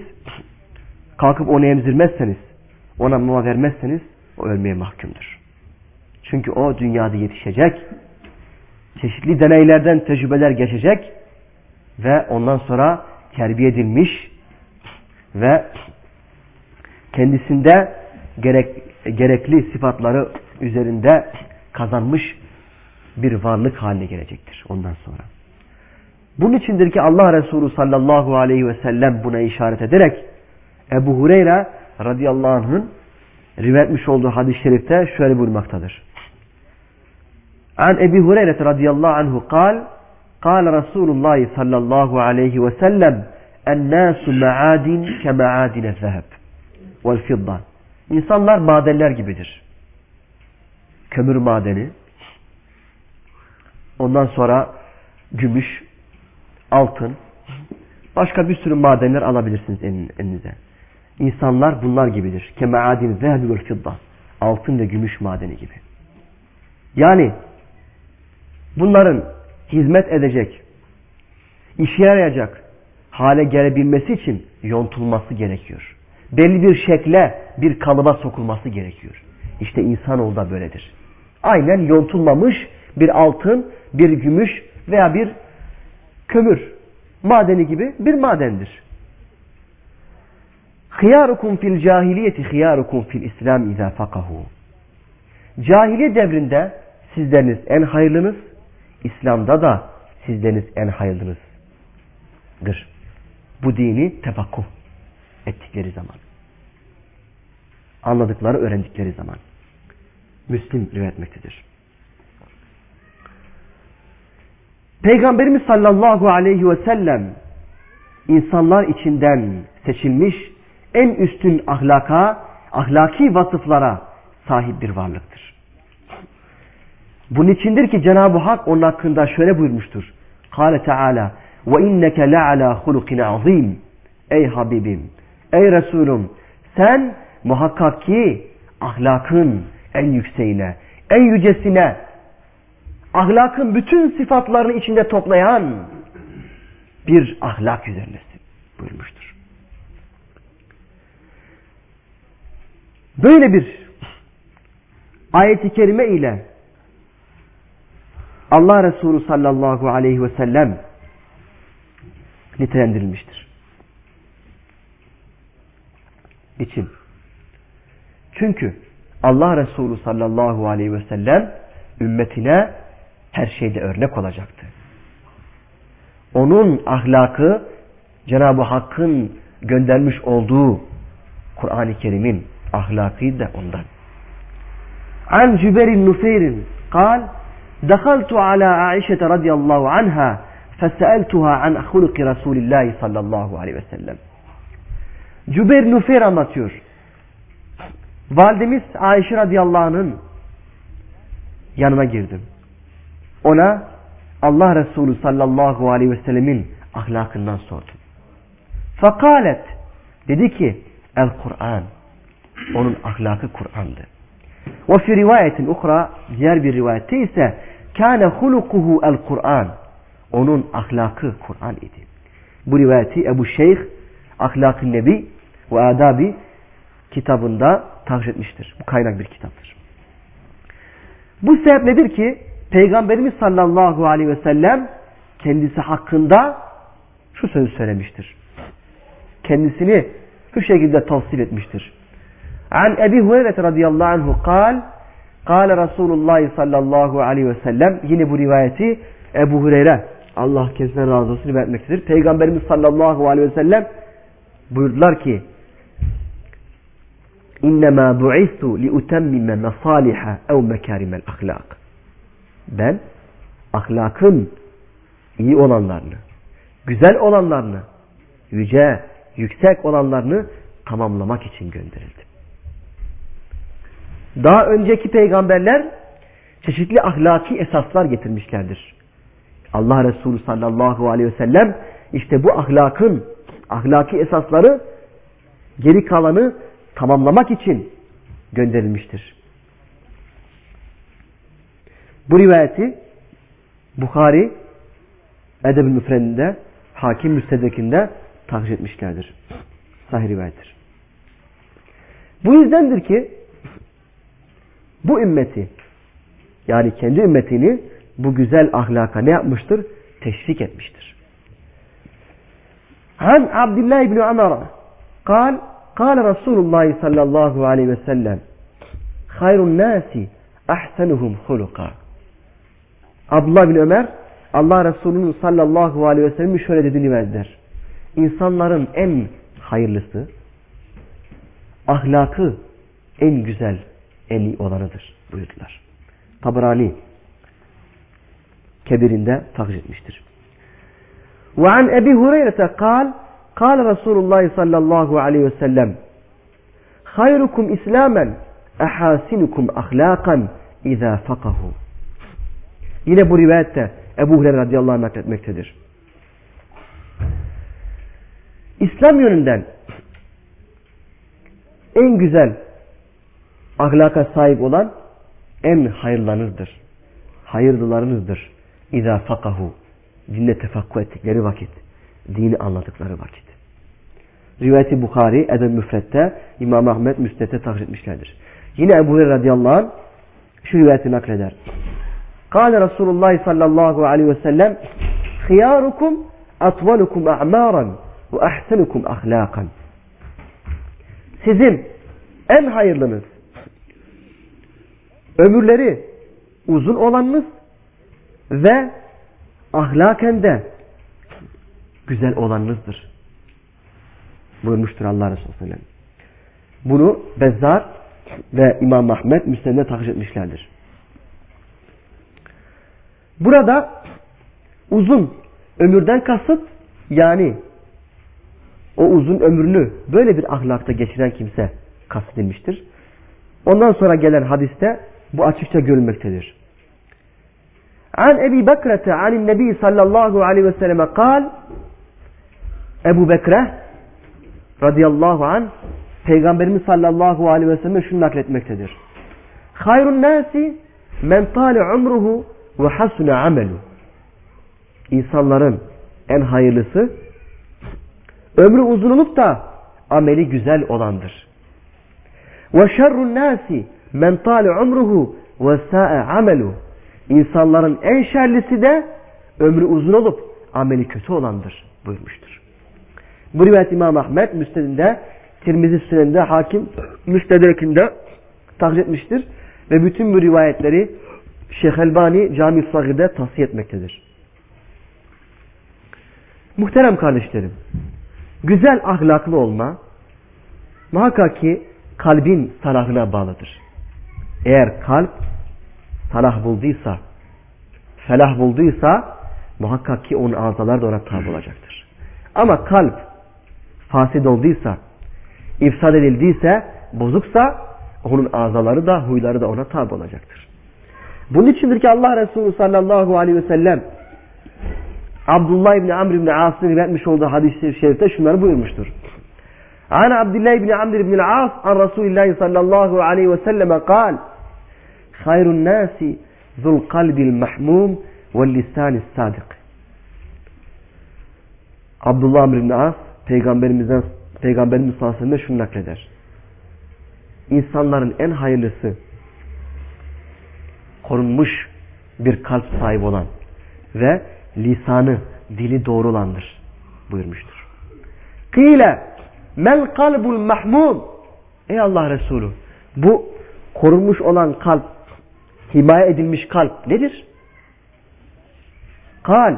kalkıp onu emzirmezseniz, ona mama vermezseniz o ölmeye mahkumdur. Çünkü o dünyada yetişecek. Çeşitli deneylerden tecrübeler geçecek ve ondan sonra terbiye edilmiş ve kendisinde gerek, gerekli sıfatları üzerinde kazanmış bir varlık haline gelecektir ondan sonra. Bunun içindir ki Allah Resulü sallallahu aleyhi ve sellem buna işaret ederek Ebu Hureyre radıyallahu anh'ın rivayetmiş olduğu hadis-i şerifte şöyle buyurmaktadır. An Ebi Hureyre radıyallahu anhu kal, kal Resulullah sallallahu aleyhi ve sellem, ennâsu me'adin ke me'adine zeheb vel. İnsanlar madenler gibidir. Kömür madeni, ondan sonra gümüş, altın, başka bir sürü madenler alabilirsiniz elinize. İnsanlar bunlar gibidir. Ke me'adin zeheb. Altın ve gümüş madeni gibi. Yani bunların hizmet edecek, işe yarayacak hale gelebilmesi için yontulması gerekiyor. Belli bir şekle, bir kalıba sokulması gerekiyor. İşte insanoğlu da böyledir. Aynen yontulmamış bir altın, bir gümüş veya bir kömür madeni gibi bir madendir. Hıyarukum fil cahiliyeti hıyarukum fil İslam izâ fakahu. Cahiliye devrinde sizleriniz en hayırlınız, İslam'da da sizleriniz en hayırlınızdır. Bu dini tefakkuh ettikleri zaman. Anladıkları, öğrendikleri zaman. Müslim rivayet etmektedir. Peygamberimiz sallallahu aleyhi ve sellem insanlar içinden seçilmiş en üstün ahlaka, ahlaki vasıflara sahip bir varlıktır. Bunun içindir ki Cenab-ı Hak onun hakkında şöyle buyurmuştur. Kale Teala ve inneke le'ala hulukin azim. Ey Habibim, ey Resulüm sen muhakkak ki ahlakın en yükseğine, en yücesine, ahlakın bütün sıfatlarını içinde toplayan bir ahlak üzerindesin buyurmuştur. Böyle bir ayeti kerime ile Allah Resulü sallallahu aleyhi ve sellem nitelendirilmiştir. İçin. Çünkü Allah Resulü sallallahu aleyhi ve sellem ümmetine her şeyde örnek olacaktı. Onun ahlakı Cenab-ı Hakk'ın göndermiş olduğu Kur'an-ı Kerim'in ahlakıydı ondan. An Cüberin Nufeyr'in kal دخلت على عائشة رضي الله عنها فسألتها عن خلق رسول الله sallallahu aleyhi ve sellem. Cübeyr Nufeyr anlatıyor. Validemiz Ayşe radıyallahu anh'ın yanına girdim. Ona Allah Resulü sallallahu aleyhi ve sellemin ahlakından sordum. Fakalet dedi ki el Kur'an onun ahlakı Kur'an'dı. Ve fi rivayetin diğer bir rivayette ise kâne hulukuhu el Kur'an onun ahlakı Kur'an idi. Bu rivayeti Ebu Şeyh Ahlak-ı Nebi ve Adabi kitabında tahriş. Bu kaynak bir kitaptır. Bu sebep nedir ki Peygamberimiz sallallahu aleyhi ve sellem kendisi hakkında şu sözü söylemiştir. Kendisini şu şekilde tavsif etmiştir. An Ebi Hureyre radıyallahu anhu kal Kale Resulullah sallallahu aleyhi ve sellem yine bu rivayeti Ebu Hureyre Allah kendisinden razı olsun etmektedir. Peygamberimiz sallallahu aleyhi ve sellem buyurdular ki İnnemâ bu'istu li utemmime mesâliha ev mekârimel ahlak. Ben ahlakın iyi olanlarını, güzel olanlarını, yüce, yüksek olanlarını tamamlamak için gönderildim. Daha önceki peygamberler çeşitli ahlaki esaslar getirmişlerdir. Allah Resulü sallallahu aleyhi ve sellem işte bu ahlakın, ahlaki esasları geri kalanı tamamlamak için gönderilmiştir. Bu rivayeti Bukhari Edeb-i Müfredinde Hakim Müstedekinde tahriş etmişlerdir. Sahih rivayettir. Bu yüzdendir ki bu ümmeti yani kendi ümmetini bu güzel ahlaka ne yapmıştır? Teşvik etmiştir. An Abdullah İbni Ömer'e kal, kal Resulullah sallallahu aleyhi ve sellem hayrun nasi ahsenuhum huluka Abdullah bin Ömer Allah Resulü'nün sallallahu aleyhi ve sellem şöyle dediğini verdiler. İnsanların en hayırlısı, ahlakı en güzel en iyi olanıdır buyurdular. Tabrani kebirinde takdir etmiştir. وعن أبي هريرة قال قال رسول الله صلى الله عليه وسلم خيركم إسلاما أحاسنكم أخلاقا إذا فقهوا Yine bu rivayette Ebu Hureyre radıyallahu anh nakletmektedir. İslam yönünden en güzel ahlaka sahip olan en hayırlarınızdır. Hayırlılarınızdır. İza fakahu. Dinde tefakku ettikleri vakit. Dini anladıkları vakit. Rivayeti Bukhari, Edeb Müfret'te, İmam Ahmet Müsnet'e takdir etmişlerdir. Yine Ebu Hureyre radıyallahu anh şu rivayeti nakleder. Kale Resulullah sallallahu aleyhi ve sellem Khiyarukum atvalukum a'maran ve ahsenukum ahlakan. Sizin en hayırlınız ömürleri uzun olanınız ve ahlaken de güzel olanınızdır. Buyurmuştur Allah Resulü Sellem. Bunu Bezzar ve İmam Ahmet Müslim'de takip etmişlerdir. Burada uzun ömürden kasıt yani o uzun ömrünü böyle bir ahlakta geçiren kimse kastedilmiştir. Ondan sonra gelen hadiste bu açıkça görülmektedir. An Ebi Bekrete anin Nebi sallallahu aleyhi ve selleme kal Ebu Bekre radıyallahu an Peygamberimiz sallallahu aleyhi ve selleme şunu nakletmektedir. Hayrun nasi men tali umruhu ve hasune amelu. İnsanların en hayırlısı ömrü uzun olup da ameli güzel olandır. Ve şerrun nasi men tali umruhu ve sa'e amelu. İnsanların en şerlisi de ömrü uzun olup ameli kötü olandır buyurmuştur. Bu rivayet İmam Ahmet Müstedinde, Tirmizi Sünen'de, Hakim Müstedekinde takdir etmiştir. Ve bütün bu rivayetleri Şeyh Elbani Cami Sagir'de tavsiye etmektedir. Muhterem kardeşlerim, güzel ahlaklı olma muhakkak ki kalbin salahına bağlıdır. Eğer kalp salah bulduysa, felah bulduysa muhakkak ki onun azalar da ona tabi olacaktır. Ama kalp fasid olduysa, ifsad edildiyse, bozuksa onun azaları da, huyları da ona tabi olacaktır. Bunun içindir ki Allah Resulü sallallahu aleyhi ve sellem Abdullah İbni Amr İbni As'ın rivayetmiş olduğu hadis-i şerifte şunları buyurmuştur. An Abdullah İbni Amr İbni As an Resulullah sallallahu aleyhi ve selleme kal Hayrun nasi zul kalbil mahmum ve lisanis sadık. Abdullah Amr İbni As peygamberimizden Peygamberimiz sallallahu şunu nakleder. İnsanların en hayırlısı korunmuş bir kalp sahibi olan ve lisanı, dili doğru olandır buyurmuştur. Kile mel kalbul mahmum Ey Allah Resulü bu korunmuş olan kalp himaye edilmiş kalp nedir? Kal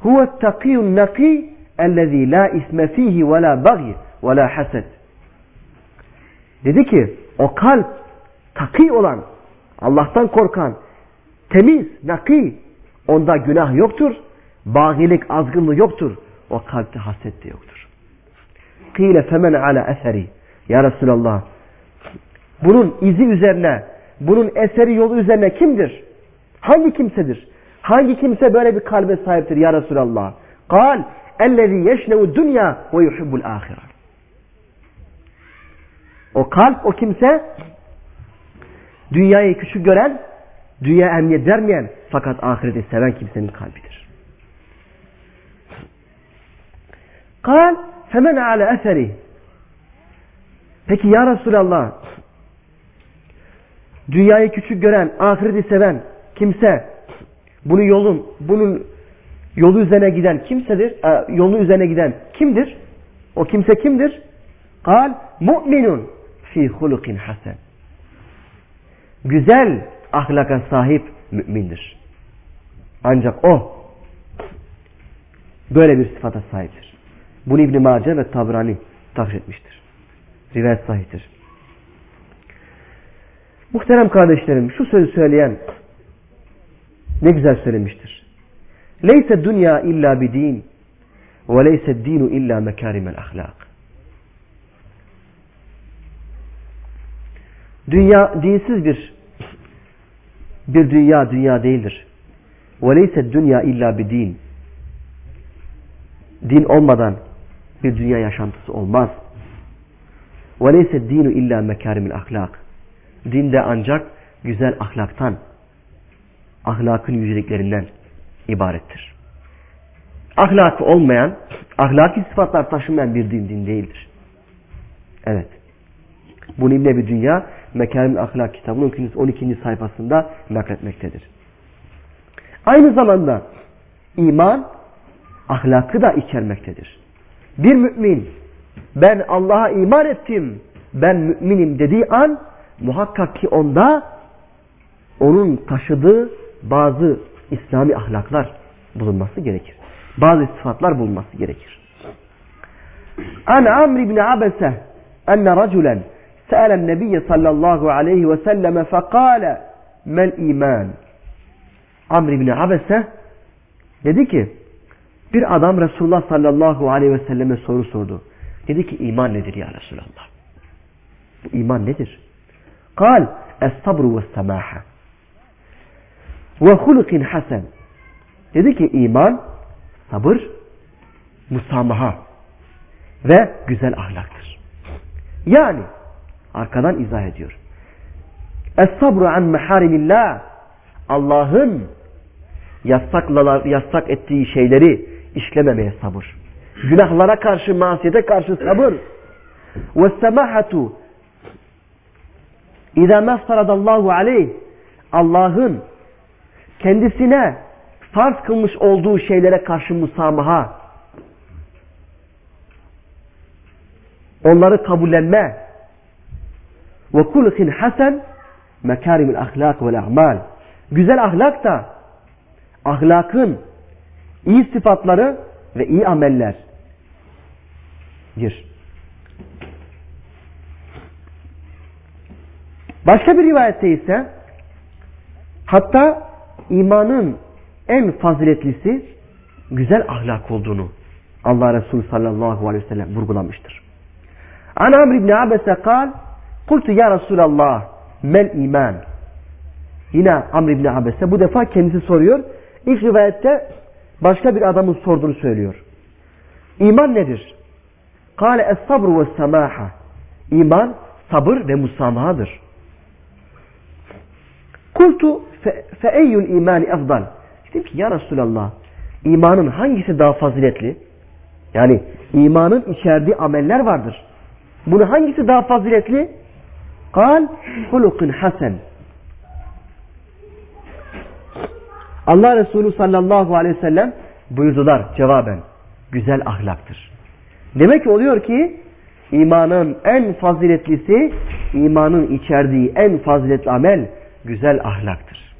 huve takiyyun naki ellezî la isme fihi ve la bagi ve la hased dedi ki o kalp taki olan Allah'tan korkan, temiz, naki, onda günah yoktur, bağilik, azgınlığı yoktur. O kalpte haset de yoktur. Kıyle femen ala eseri. Ya Resulallah, bunun izi üzerine, bunun eseri yolu üzerine kimdir? Hangi kimsedir? Hangi kimse böyle bir kalbe sahiptir ya Resulallah? Kal, ellezî yeşnevu dünya ve yuhibbul ahire. O kalp, o kimse Dünyayı küçük gören, dünya emniyet vermeyen fakat ahireti seven kimsenin kalbidir. Kal femen ale eseri. Peki ya Resulallah dünyayı küçük gören, ahireti seven kimse, bunu yolun, bunun yolu üzerine giden kimsedir, e, yolu üzerine giden kimdir? O kimse kimdir? Kal mu'minun fi hulukin hasen. Güzel ahlaka sahip mümindir. Ancak o böyle bir sıfata sahiptir. Bunu İbn-i ve Tabrani tahriş etmiştir. Rivayet sahiptir. Muhterem kardeşlerim şu sözü söyleyen ne güzel söylemiştir. Leyse dünya illa bir din ve leyse dinu illa mekarimel ahlak. Dünya dinsiz bir bir dünya dünya değildir. Ve leyse dünya illa bir din. Din olmadan bir dünya yaşantısı olmaz. Ve leyse dinu illa mekarimil ahlak. Din de ancak güzel ahlaktan, ahlakın yüceliklerinden ibarettir. Ahlakı olmayan, ahlaki sıfatlar taşımayan bir din din değildir. Evet. Bunu İbn bir Dünya Mekarim Ahlak kitabının 12. sayfasında nakletmektedir. Aynı zamanda iman ahlakı da içermektedir. Bir mümin ben Allah'a iman ettim, ben müminim dediği an muhakkak ki onda onun taşıdığı bazı İslami ahlaklar bulunması gerekir. Bazı sıfatlar bulunması gerekir. An Amr ibn Abese enne raculen se'elen nebiyye sallallahu aleyhi ve selleme fekale mel iman. Amr ibn Abese dedi ki bir adam Resulullah sallallahu aleyhi ve selleme soru sordu. Dedi ki iman nedir ya Resulallah? Bu iman nedir? Es-sabru ve semaha ve hulukin hasen. Dedi ki iman sabır, musamaha ve güzel ahlaktır. Yani arkadan izah ediyor. Es-sabru an meharimillah Allah'ın yasaklalar, yasak ettiği şeyleri işlememeye sabır. Günahlara karşı, masiyete karşı sabır. Ve semahatu İzâ meftaradallahu aleyh Allah'ın kendisine farz kılmış olduğu şeylere karşı musamaha onları kabullenme ve kulkin hasen mekarimil ahlak ve a'mal güzel ahlak da ahlakın iyi sıfatları ve iyi amellerdir. Başka bir rivayette ise hatta imanın en faziletlisi güzel ahlak olduğunu Allah Resulü sallallahu aleyhi ve sellem vurgulamıştır. An Amr ibn Abese kal Kultu ya Resulallah mel iman Yine Amr ibn Abese bu defa kendisi soruyor. İlk rivayette başka bir adamın sorduğunu söylüyor. İman nedir? Kale es sabru ve semaha. İman sabır ve musamahadır. Kultu fe eyyül imani efdal. Dedim ki ya Resulallah imanın hangisi daha faziletli? Yani imanın içerdiği ameller vardır. Bunu hangisi daha faziletli? Kal hulukun hasen. Allah Resulü sallallahu aleyhi ve sellem buyurdular cevaben. Güzel ahlaktır. Demek ki oluyor ki imanın en faziletlisi, imanın içerdiği en faziletli amel güzel ahlaktır.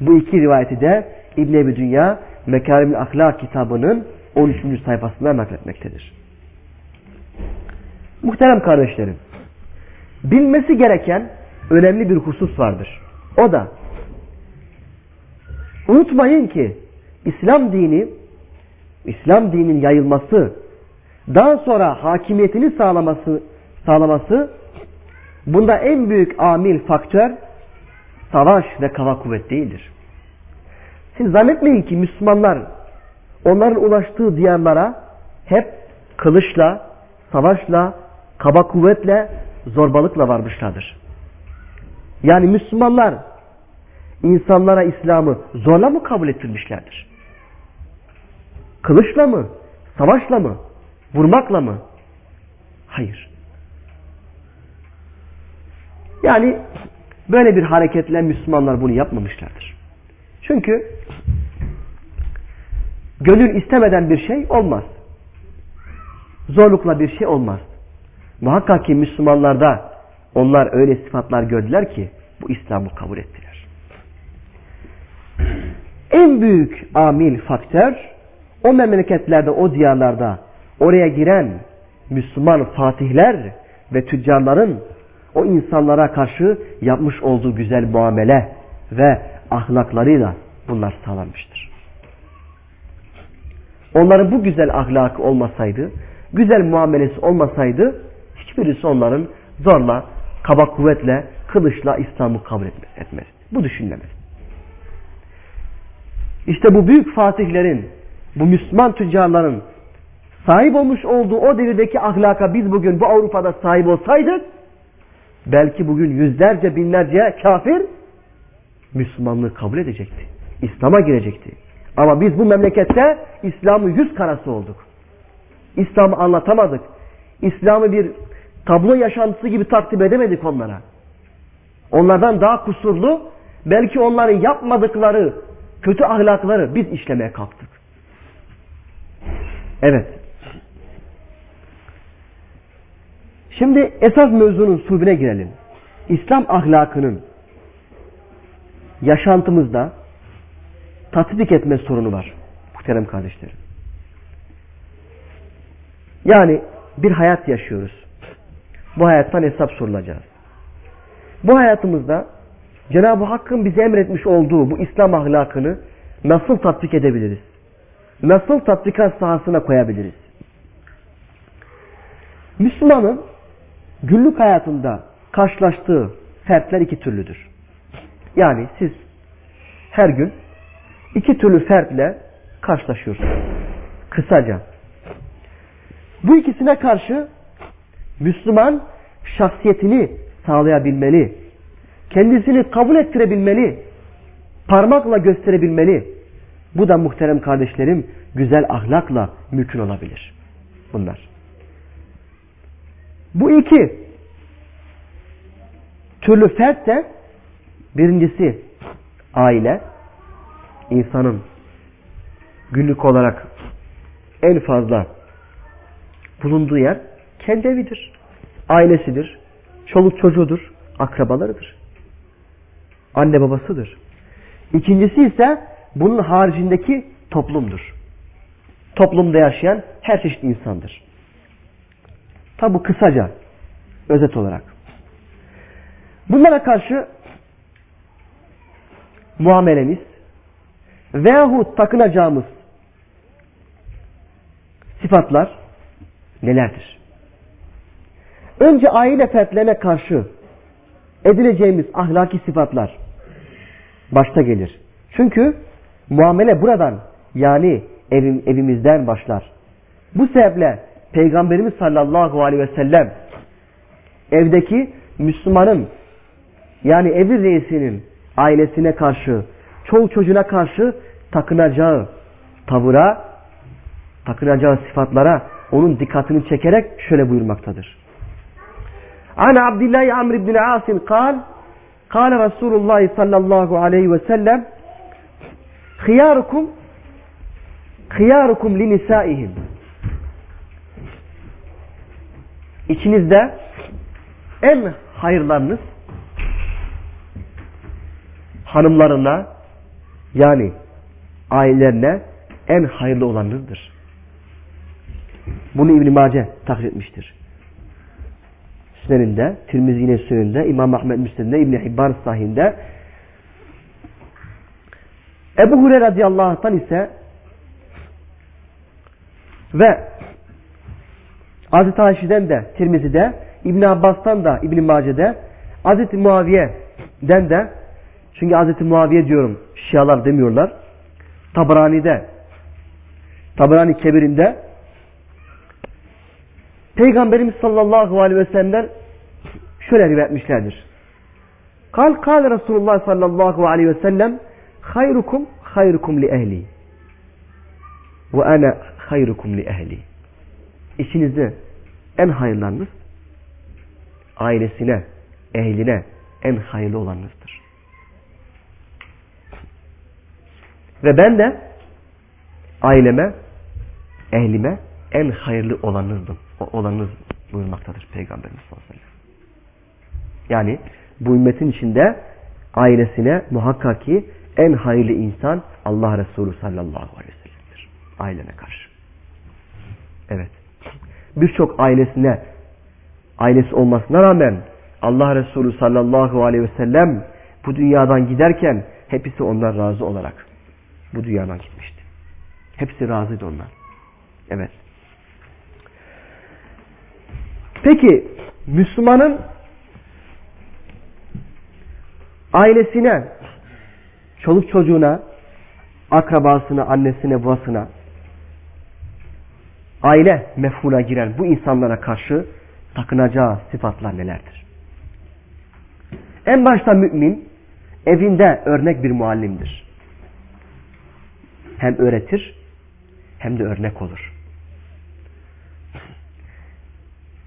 Bu iki rivayeti de İbn Ebi Dünya Mekarimül Ahlak kitabının 13. sayfasında nakletmektedir. Muhterem kardeşlerim, bilmesi gereken önemli bir husus vardır. O da unutmayın ki İslam dini İslam dininin yayılması daha sonra hakimiyetini sağlaması sağlaması bunda en büyük amil faktör savaş ve kava kuvvet değildir. Siz zannetmeyin ki Müslümanlar onların ulaştığı diyarlara hep kılıçla, savaşla, kaba kuvvetle, zorbalıkla varmışlardır. Yani Müslümanlar insanlara İslam'ı zorla mı kabul ettirmişlerdir? Kılıçla mı? Savaşla mı? Vurmakla mı? Hayır. Yani böyle bir hareketle Müslümanlar bunu yapmamışlardır. Çünkü gönül istemeden bir şey olmaz. Zorlukla bir şey olmaz. Muhakkak ki Müslümanlarda onlar öyle sıfatlar gördüler ki bu İslam'ı kabul ettiler. En büyük amil faktör o memleketlerde, o diyarlarda oraya giren Müslüman fatihler ve tüccarların o insanlara karşı yapmış olduğu güzel muamele ve ahlaklarıyla bunlar sağlanmıştır. Onların bu güzel ahlakı olmasaydı, güzel muamelesi olmasaydı hiçbirisi onların zorla, kaba kuvvetle, kılıçla İslam'ı kabul etmez. Bu düşünülemez. İşte bu büyük fatihlerin, bu Müslüman tüccarların sahip olmuş olduğu o devirdeki ahlaka biz bugün bu Avrupa'da sahip olsaydık belki bugün yüzlerce binlerce kafir Müslümanlığı kabul edecekti. İslam'a girecekti. Ama biz bu memlekette İslam'ı yüz karası olduk. İslam'ı anlatamadık. İslam'ı bir tablo yaşantısı gibi takdim edemedik onlara. Onlardan daha kusurlu, belki onların yapmadıkları kötü ahlakları biz işlemeye kalktık. Evet. Şimdi esas mevzunun sulbine girelim. İslam ahlakının yaşantımızda tatbik etme sorunu var. Muhterem kardeşlerim. Yani bir hayat yaşıyoruz. Bu hayattan hesap sorulacağız. Bu hayatımızda Cenab-ı Hakk'ın bize emretmiş olduğu bu İslam ahlakını nasıl tatbik edebiliriz? Nasıl tatbikat sahasına koyabiliriz? Müslümanın günlük hayatında karşılaştığı fertler iki türlüdür. Yani siz her gün iki türlü fertle karşılaşıyorsunuz. Kısaca. Bu ikisine karşı Müslüman şahsiyetini sağlayabilmeli. Kendisini kabul ettirebilmeli. Parmakla gösterebilmeli. Bu da muhterem kardeşlerim güzel ahlakla mümkün olabilir. Bunlar. Bu iki türlü fert de birincisi aile insanın günlük olarak en fazla bulunduğu yer kendi evidir. Ailesidir. Çoluk çocuğudur. Akrabalarıdır. Anne babasıdır. İkincisi ise bunun haricindeki toplumdur. Toplumda yaşayan her çeşit insandır. Tabi kısaca, özet olarak. Bunlara karşı muamelemiz veyahut takınacağımız sıfatlar nelerdir? Önce aile fertlerine karşı edileceğimiz ahlaki sıfatlar başta gelir. Çünkü muamele buradan yani evim, evimizden başlar. Bu sebeple Peygamberimiz sallallahu aleyhi ve sellem evdeki Müslümanın yani evin reisinin ailesine karşı, çoğu çocuğuna karşı takınacağı tavıra, takınacağı sıfatlara onun dikkatini çekerek şöyle buyurmaktadır. An Abdullah Amr ibn Asin kal Kale Resulullah sallallahu aleyhi ve sellem Hiyarukum Hiyarukum li nisaihim İçinizde en hayırlarınız hanımlarına yani ailelerine en hayırlı olanlardır. Bunu İbn-i Mace takdir etmiştir. Süneninde, Tirmizi'nin süneninde, İmam Ahmet Müslim'de, İbn-i Hibban sahinde. Ebu Hureyre radıyallahu anh'tan ise ve Hazreti Ayşe'den de Tirmizi'de, İbn Abbas'tan da İbn Mace'de, Hazreti Muaviye'den de çünkü Hazreti Muaviye diyorum Şialar demiyorlar. Tabrani'de Tabrani Kebir'inde Peygamberimiz sallallahu aleyhi ve sellem şöyle rivayet etmişlerdir. Kal kal Resulullah sallallahu aleyhi ve sellem hayrukum hayrukum li ehli ve ana hayrukum li ehli. İçinizde en hayırlarınız ailesine, ehline en hayırlı olanınızdır. Ve ben de aileme, ehlime en hayırlı olanınızdım. O olanınız buyurmaktadır Peygamberimiz sallallahu aleyhi ve sellem. Yani bu ümmetin içinde ailesine muhakkak ki en hayırlı insan Allah Resulü sallallahu aleyhi ve sellem'dir. Ailene karşı. Evet. Birçok ailesine ailesi olmasına rağmen Allah Resulü sallallahu aleyhi ve sellem bu dünyadan giderken hepsi ondan razı olarak bu dünyadan gitmişti. Hepsi razıydı onlar. Evet. Peki Müslümanın ailesine, çoluk çocuğuna, akrabasına, annesine, babasına, aile mefhuna giren bu insanlara karşı takınacağı sıfatlar nelerdir? En başta mümin evinde örnek bir muallimdir. Hem öğretir hem de örnek olur.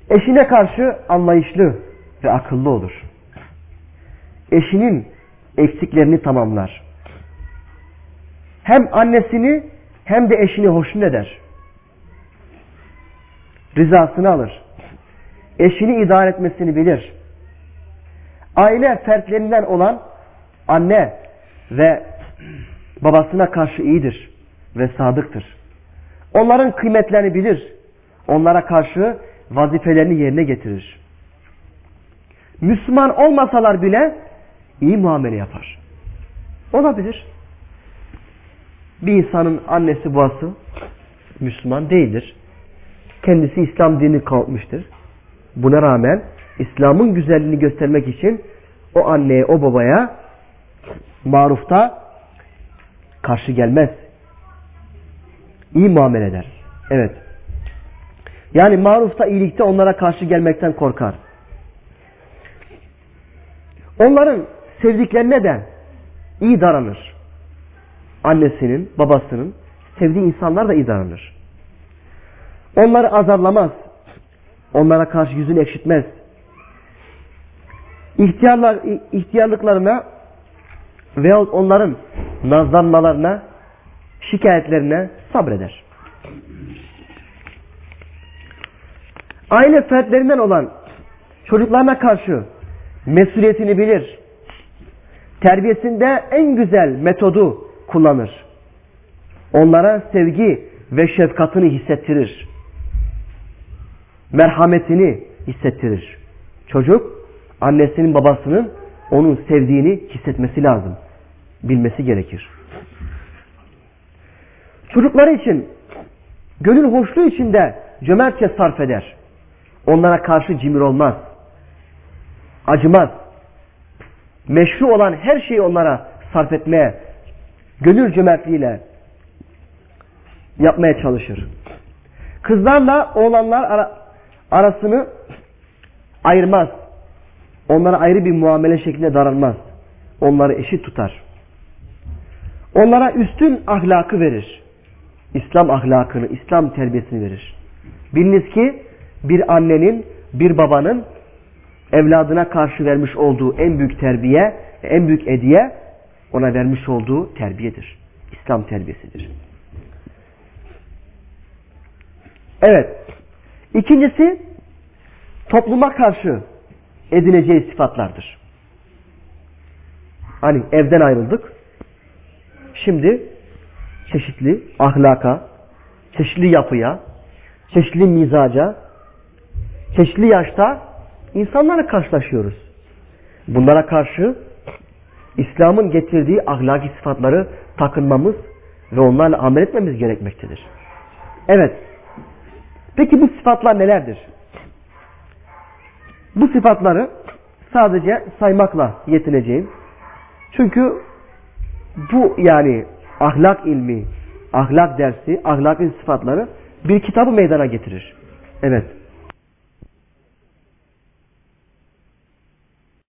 Eşine karşı anlayışlı ve akıllı olur. Eşinin eksiklerini tamamlar. Hem annesini hem de eşini hoşnut eder. Rızasını alır. Eşini idare etmesini bilir. Aile fertlerinden olan anne ve babasına karşı iyidir ve sadıktır. Onların kıymetlerini bilir. Onlara karşı vazifelerini yerine getirir. Müslüman olmasalar bile iyi muamele yapar. Olabilir. Bir insanın annesi babası Müslüman değildir. Kendisi İslam dinini kalkmıştır. Buna rağmen İslam'ın güzelliğini göstermek için o anneye, o babaya marufta karşı gelmez. İyi muamele eder. Evet. Yani marufta, iyilikte onlara karşı gelmekten korkar. Onların sevdiklerine de iyi davranır. Annesinin, babasının sevdiği insanlar da iyi davranır. Onları azarlamaz. Onlara karşı yüzünü ekşitmez. İhtiyarlar, ihtiyarlıklarına veyahut onların nazlanmalarına, şikayetlerine sabreder. Aile fertlerinden olan çocuklarına karşı mesuliyetini bilir. Terbiyesinde en güzel metodu kullanır. Onlara sevgi ve şefkatini hissettirir. Merhametini hissettirir. Çocuk annesinin babasının onun sevdiğini hissetmesi lazım. Bilmesi gerekir. Çocukları için gönül hoşluğu içinde cömertçe sarf eder. Onlara karşı cimri olmaz. Acımaz. Meşru olan her şeyi onlara sarf etmeye, gönül cömertliğiyle yapmaya çalışır. Kızlarla oğlanlar arasını ayırmaz. Onlara ayrı bir muamele şeklinde davranmaz. Onları eşit tutar. Onlara üstün ahlakı verir. İslam ahlakını, İslam terbiyesini verir. Biliniz ki bir annenin, bir babanın evladına karşı vermiş olduğu en büyük terbiye, en büyük hediye ona vermiş olduğu terbiyedir. İslam terbiyesidir. Evet. İkincisi topluma karşı edineceği sıfatlardır. Hani evden ayrıldık. Şimdi çeşitli ahlaka, çeşitli yapıya, çeşitli mizaca, çeşitli yaşta insanlarla karşılaşıyoruz. Bunlara karşı İslam'ın getirdiği ahlaki sıfatları takınmamız ve onlarla amel etmemiz gerekmektedir. Evet. Peki bu sıfatlar nelerdir? Bu sıfatları sadece saymakla yetineceğim. Çünkü bu yani ahlak ilmi, ahlak dersi, ahlakın sıfatları bir kitabı meydana getirir. Evet.